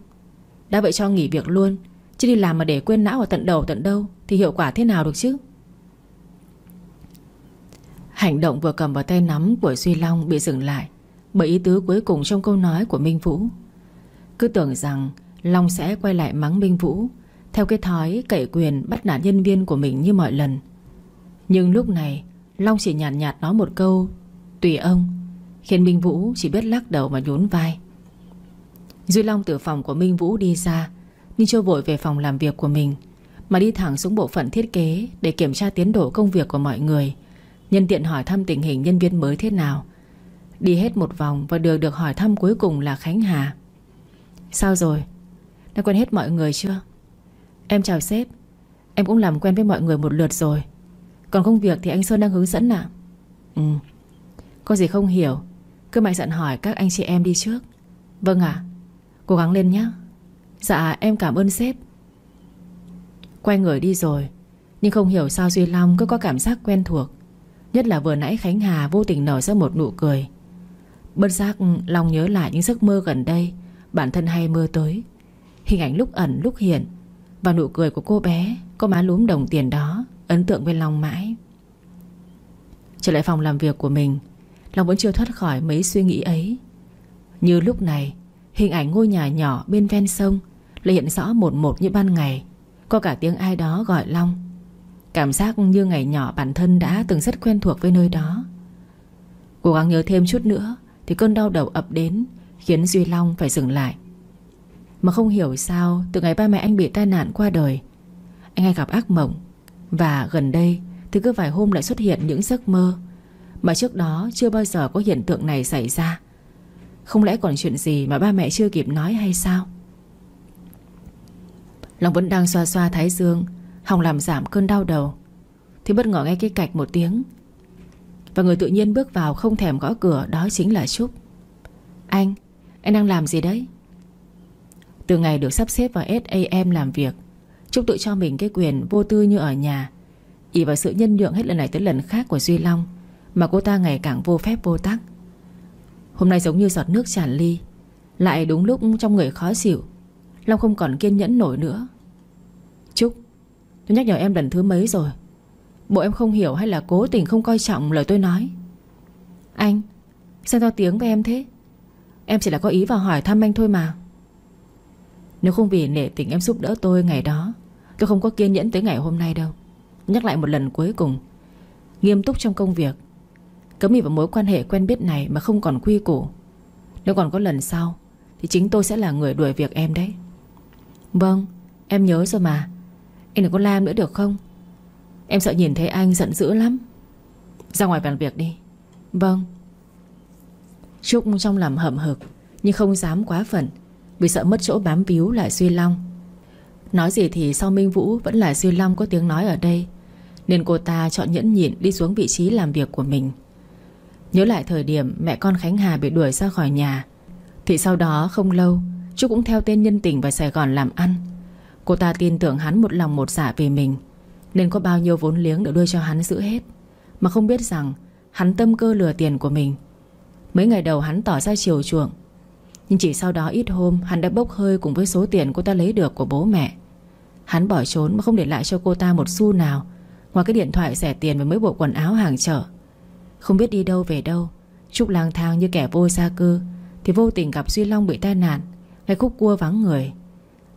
Đã vậy cho nghỉ việc luôn. Chứ đi làm mà để quên não ở tận đầu tận đâu Thì hiệu quả thế nào được chứ? Hành động vừa cầm vào tay nắm của Duy Long bị dừng lại Bởi ý tứ cuối cùng trong câu nói của Minh Vũ. Cứ tưởng rằng Long sẽ quay lại mắng Minh Vũ theo cái thói cậy quyền bắt nạt nhân viên của mình như mọi lần. Nhưng lúc này Long chỉ nhàn nhạt, nhạt nói một câu Tùy ông. Khiến Minh Vũ chỉ biết lắc đầu mà nhún vai. Duy Long từ phòng của Minh Vũ đi ra Nhưng chưa vội về phòng làm việc của mình Mà đi thẳng xuống bộ phận thiết kế Để kiểm tra tiến độ công việc của mọi người Nhân tiện hỏi thăm tình hình nhân viên mới thế nào. Đi hết một vòng Và được được hỏi thăm cuối cùng là Khánh Hà. Sao rồi? Đã quen hết mọi người chưa? Em chào sếp. Em cũng làm quen với mọi người một lượt rồi. Còn công việc thì anh Sơn đang hướng dẫn ạ. Ừ. Có gì không hiểu Cứ mạnh dặn hỏi các anh chị em đi trước. Vâng ạ. Cố gắng lên nhé Dạ em cảm ơn sếp. Quay người đi rồi Nhưng không hiểu sao Duy Long cứ có cảm giác quen thuộc. Nhất là vừa nãy Khánh Hà vô tình nở ra một nụ cười. Bất giác Long nhớ lại những giấc mơ gần đây Bản thân hay mơ tới. Hình ảnh lúc ẩn lúc hiện và nụ cười của cô bé, Có má lúm đồng tiền đó, Ấn tượng với Long mãi. Trở lại phòng làm việc của mình, Long vẫn chưa thoát khỏi mấy suy nghĩ ấy. Như lúc này, Hình ảnh ngôi nhà nhỏ bên ven sông Lại hiện rõ một một như ban ngày, Có cả tiếng ai đó gọi Long. Cảm giác như ngày nhỏ bản thân đã từng rất quen thuộc với nơi đó. Cố gắng nhớ thêm chút nữa Thì cơn đau đầu ập đến Khiến Duy Long phải dừng lại. Mà không hiểu sao Từ ngày ba mẹ anh bị tai nạn qua đời Anh hay gặp ác mộng. Và gần đây thì cứ vài hôm lại xuất hiện những giấc mơ Mà trước đó chưa bao giờ có hiện tượng này xảy ra. Không lẽ còn chuyện gì mà ba mẹ chưa kịp nói hay sao? Long vẫn đang xoa xoa thái dương Hòng làm giảm cơn đau đầu Thì bất ngờ nghe cái cạch một tiếng. Và người tự nhiên bước vào không thèm gõ cửa Đó chính là Trúc. Anh, anh đang làm gì đấy? Từ ngày được sắp xếp vào SAM làm việc, Trúc tự cho mình cái quyền vô tư như ở nhà. Ỉ vào sự nhân nhượng hết lần này tới lần khác của Duy Long, Mà cô ta ngày càng vô phép vô tắc. Hôm nay giống như giọt nước tràn ly, Lại đúng lúc trong người khó chịu, Long không còn kiên nhẫn nổi nữa. Trúc, Tôi nhắc nhở em lần thứ mấy rồi? Bộ em không hiểu hay là cố tình không coi trọng lời tôi nói? Anh, Sao to tiếng với em thế? Em chỉ là có ý vào hỏi thăm anh thôi mà. Nếu không vì nể tình em giúp đỡ tôi ngày đó, Tôi không có kiên nhẫn tới ngày hôm nay đâu. Nhắc lại một lần cuối cùng. Nghiêm túc trong công việc. Cấm mì vào mối quan hệ quen biết này Mà không còn quy củ. Nếu còn có lần sau, Thì chính tôi sẽ là người đuổi việc em đấy. Vâng em nhớ rồi mà. Anh đừng có la nữa được không? Em sợ nhìn thấy anh giận dữ lắm. Ra ngoài bàn việc đi. Vâng. Trúc trong làm hậm hực, Nhưng không dám quá phận. Vì sợ mất chỗ bám víu lại Duy Long. Nói gì thì sau Minh Vũ Vẫn là Duy Long có tiếng nói ở đây. Nên cô ta chọn nhẫn nhịn đi xuống vị trí làm việc của mình. Nhớ lại thời điểm mẹ con Khánh Hà bị đuổi ra khỏi nhà. Thì sau đó không lâu Trúc cũng theo tên nhân tình vào Sài Gòn làm ăn. Cô ta tin tưởng hắn một lòng một dạ về mình, Nên có bao nhiêu vốn liếng được đưa cho hắn giữ hết. Mà không biết rằng Hắn tâm cơ lừa tiền của mình. Mấy ngày đầu hắn tỏ ra chiều chuộng nhưng chỉ sau đó ít hôm, Hắn đã bốc hơi cùng với số tiền cô ta lấy được của bố mẹ. Hắn bỏ trốn mà không để lại cho cô ta một xu nào, Ngoài cái điện thoại rẻ tiền Với mấy bộ quần áo hàng chợ. Không biết đi đâu về đâu, Trúc lang thang như kẻ vô gia cư, Thì vô tình gặp Duy Long bị tai nạn Ngay khúc cua vắng người.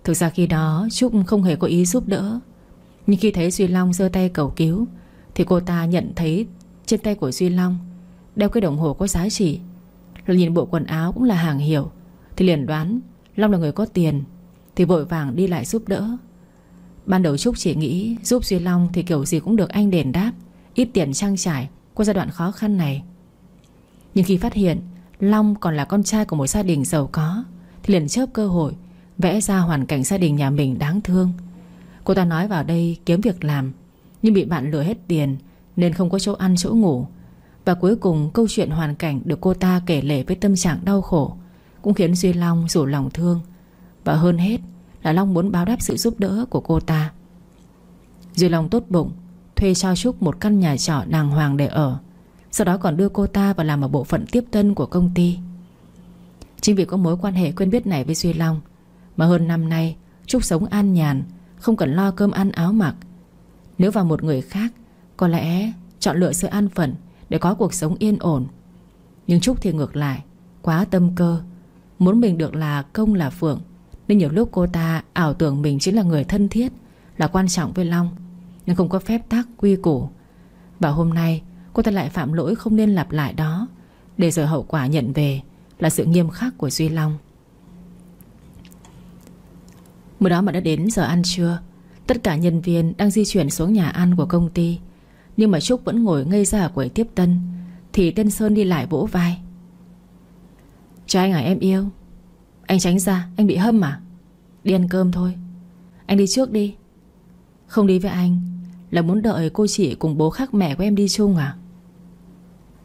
Thực ra khi đó, Trúc không hề có ý giúp đỡ. Nhưng khi thấy Duy Long giơ tay cầu cứu, Thì cô ta nhận thấy Trên tay của Duy Long Đeo cái đồng hồ có giá trị. Rồi nhìn bộ quần áo cũng là hàng hiệu thì liền đoán, Long là người có tiền, Thì vội vàng đi lại giúp đỡ. Ban đầu Trúc chỉ nghĩ giúp Duy Long Thì kiểu gì cũng được anh đền đáp, Ít tiền trang trải qua giai đoạn khó khăn này. Nhưng khi phát hiện Long còn là con trai của một gia đình giàu có, Thì liền chớp cơ hội Vẽ ra hoàn cảnh gia đình nhà mình đáng thương. Cô ta nói vào đây kiếm việc làm, Nhưng bị bạn lừa hết tiền Nên không có chỗ ăn chỗ ngủ. Và cuối cùng câu chuyện hoàn cảnh Được cô ta kể lể với tâm trạng đau khổ. Cũng khiến Duy Long rủ lòng thương. Và hơn hết là Long muốn báo đáp sự giúp đỡ của cô ta. Duy Long tốt bụng, Thuê cho Trúc một căn nhà trọ đàng hoàng để ở. Sau đó còn đưa cô ta vào làm ở bộ phận tiếp tân của công ty. Chính vì có mối quan hệ quen biết này với Duy Long, Mà hơn năm nay Trúc sống an nhàn, Không cần lo cơm ăn áo mặc. Nếu vào một người khác, Có lẽ chọn lựa sự an phận Để có cuộc sống yên ổn. Nhưng Trúc thì ngược lại, Quá tâm cơ Muốn mình được là công là phượng, Nên nhiều lúc cô ta ảo tưởng mình chính là người thân thiết, Là quan trọng với Long, Nhưng không có phép tắc, quy củ. Và hôm nay, cô ta lại phạm lỗi không nên lặp lại đó, Để rồi hậu quả nhận về Là sự nghiêm khắc của Duy Long. Mới đó mà đã đến giờ ăn trưa, Tất cả nhân viên đang di chuyển xuống nhà ăn của công ty. Nhưng mà Trúc vẫn ngồi ngây ra ở quầy tiếp tân, Thì Tân Sơn đi lại vỗ vai cho anh à em yêu. Anh tránh ra, anh bị hâm à? Đi ăn cơm thôi. Anh đi trước đi. Không đi với anh Là muốn đợi cô chị cùng bố khác mẹ của em đi chung à?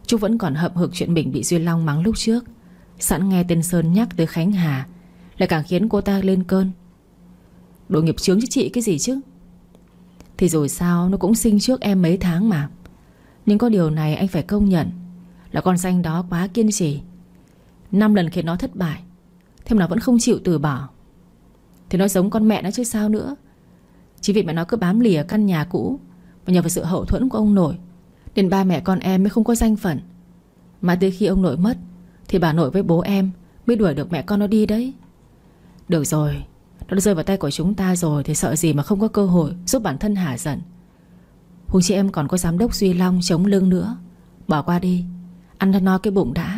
Trúc vẫn còn hậm hực chuyện mình bị Duy Long mắng lúc trước. Sẵn nghe tên Sơn nhắc tới Khánh Hà Lại càng khiến cô ta lên cơn. Đội nghiệp chướng cho chị, cái gì chứ? Thì rồi sao, nó cũng sinh trước em mấy tháng mà. Nhưng có điều này anh phải công nhận Là con danh đó quá kiên trì. Năm lần khiến nó thất bại, Thế mà nó vẫn không chịu từ bỏ. Thì nó giống con mẹ nó chứ sao nữa? Chỉ vì mẹ nó cứ bám lì ở căn nhà cũ Và nhờ vào sự hậu thuẫn của ông nội, Nên ba mẹ con em mới không có danh phận. Mà từ khi ông nội mất, Thì bà nội với bố em Mới đuổi được mẹ con nó đi đấy. Được rồi, Nó đã rơi vào tay của chúng ta rồi Thì sợ gì mà không có cơ hội giúp bản thân hả giận. Hùng chị em còn có giám đốc Duy Long chống lưng nữa. Bỏ qua đi, Ăn cho no cái bụng đã.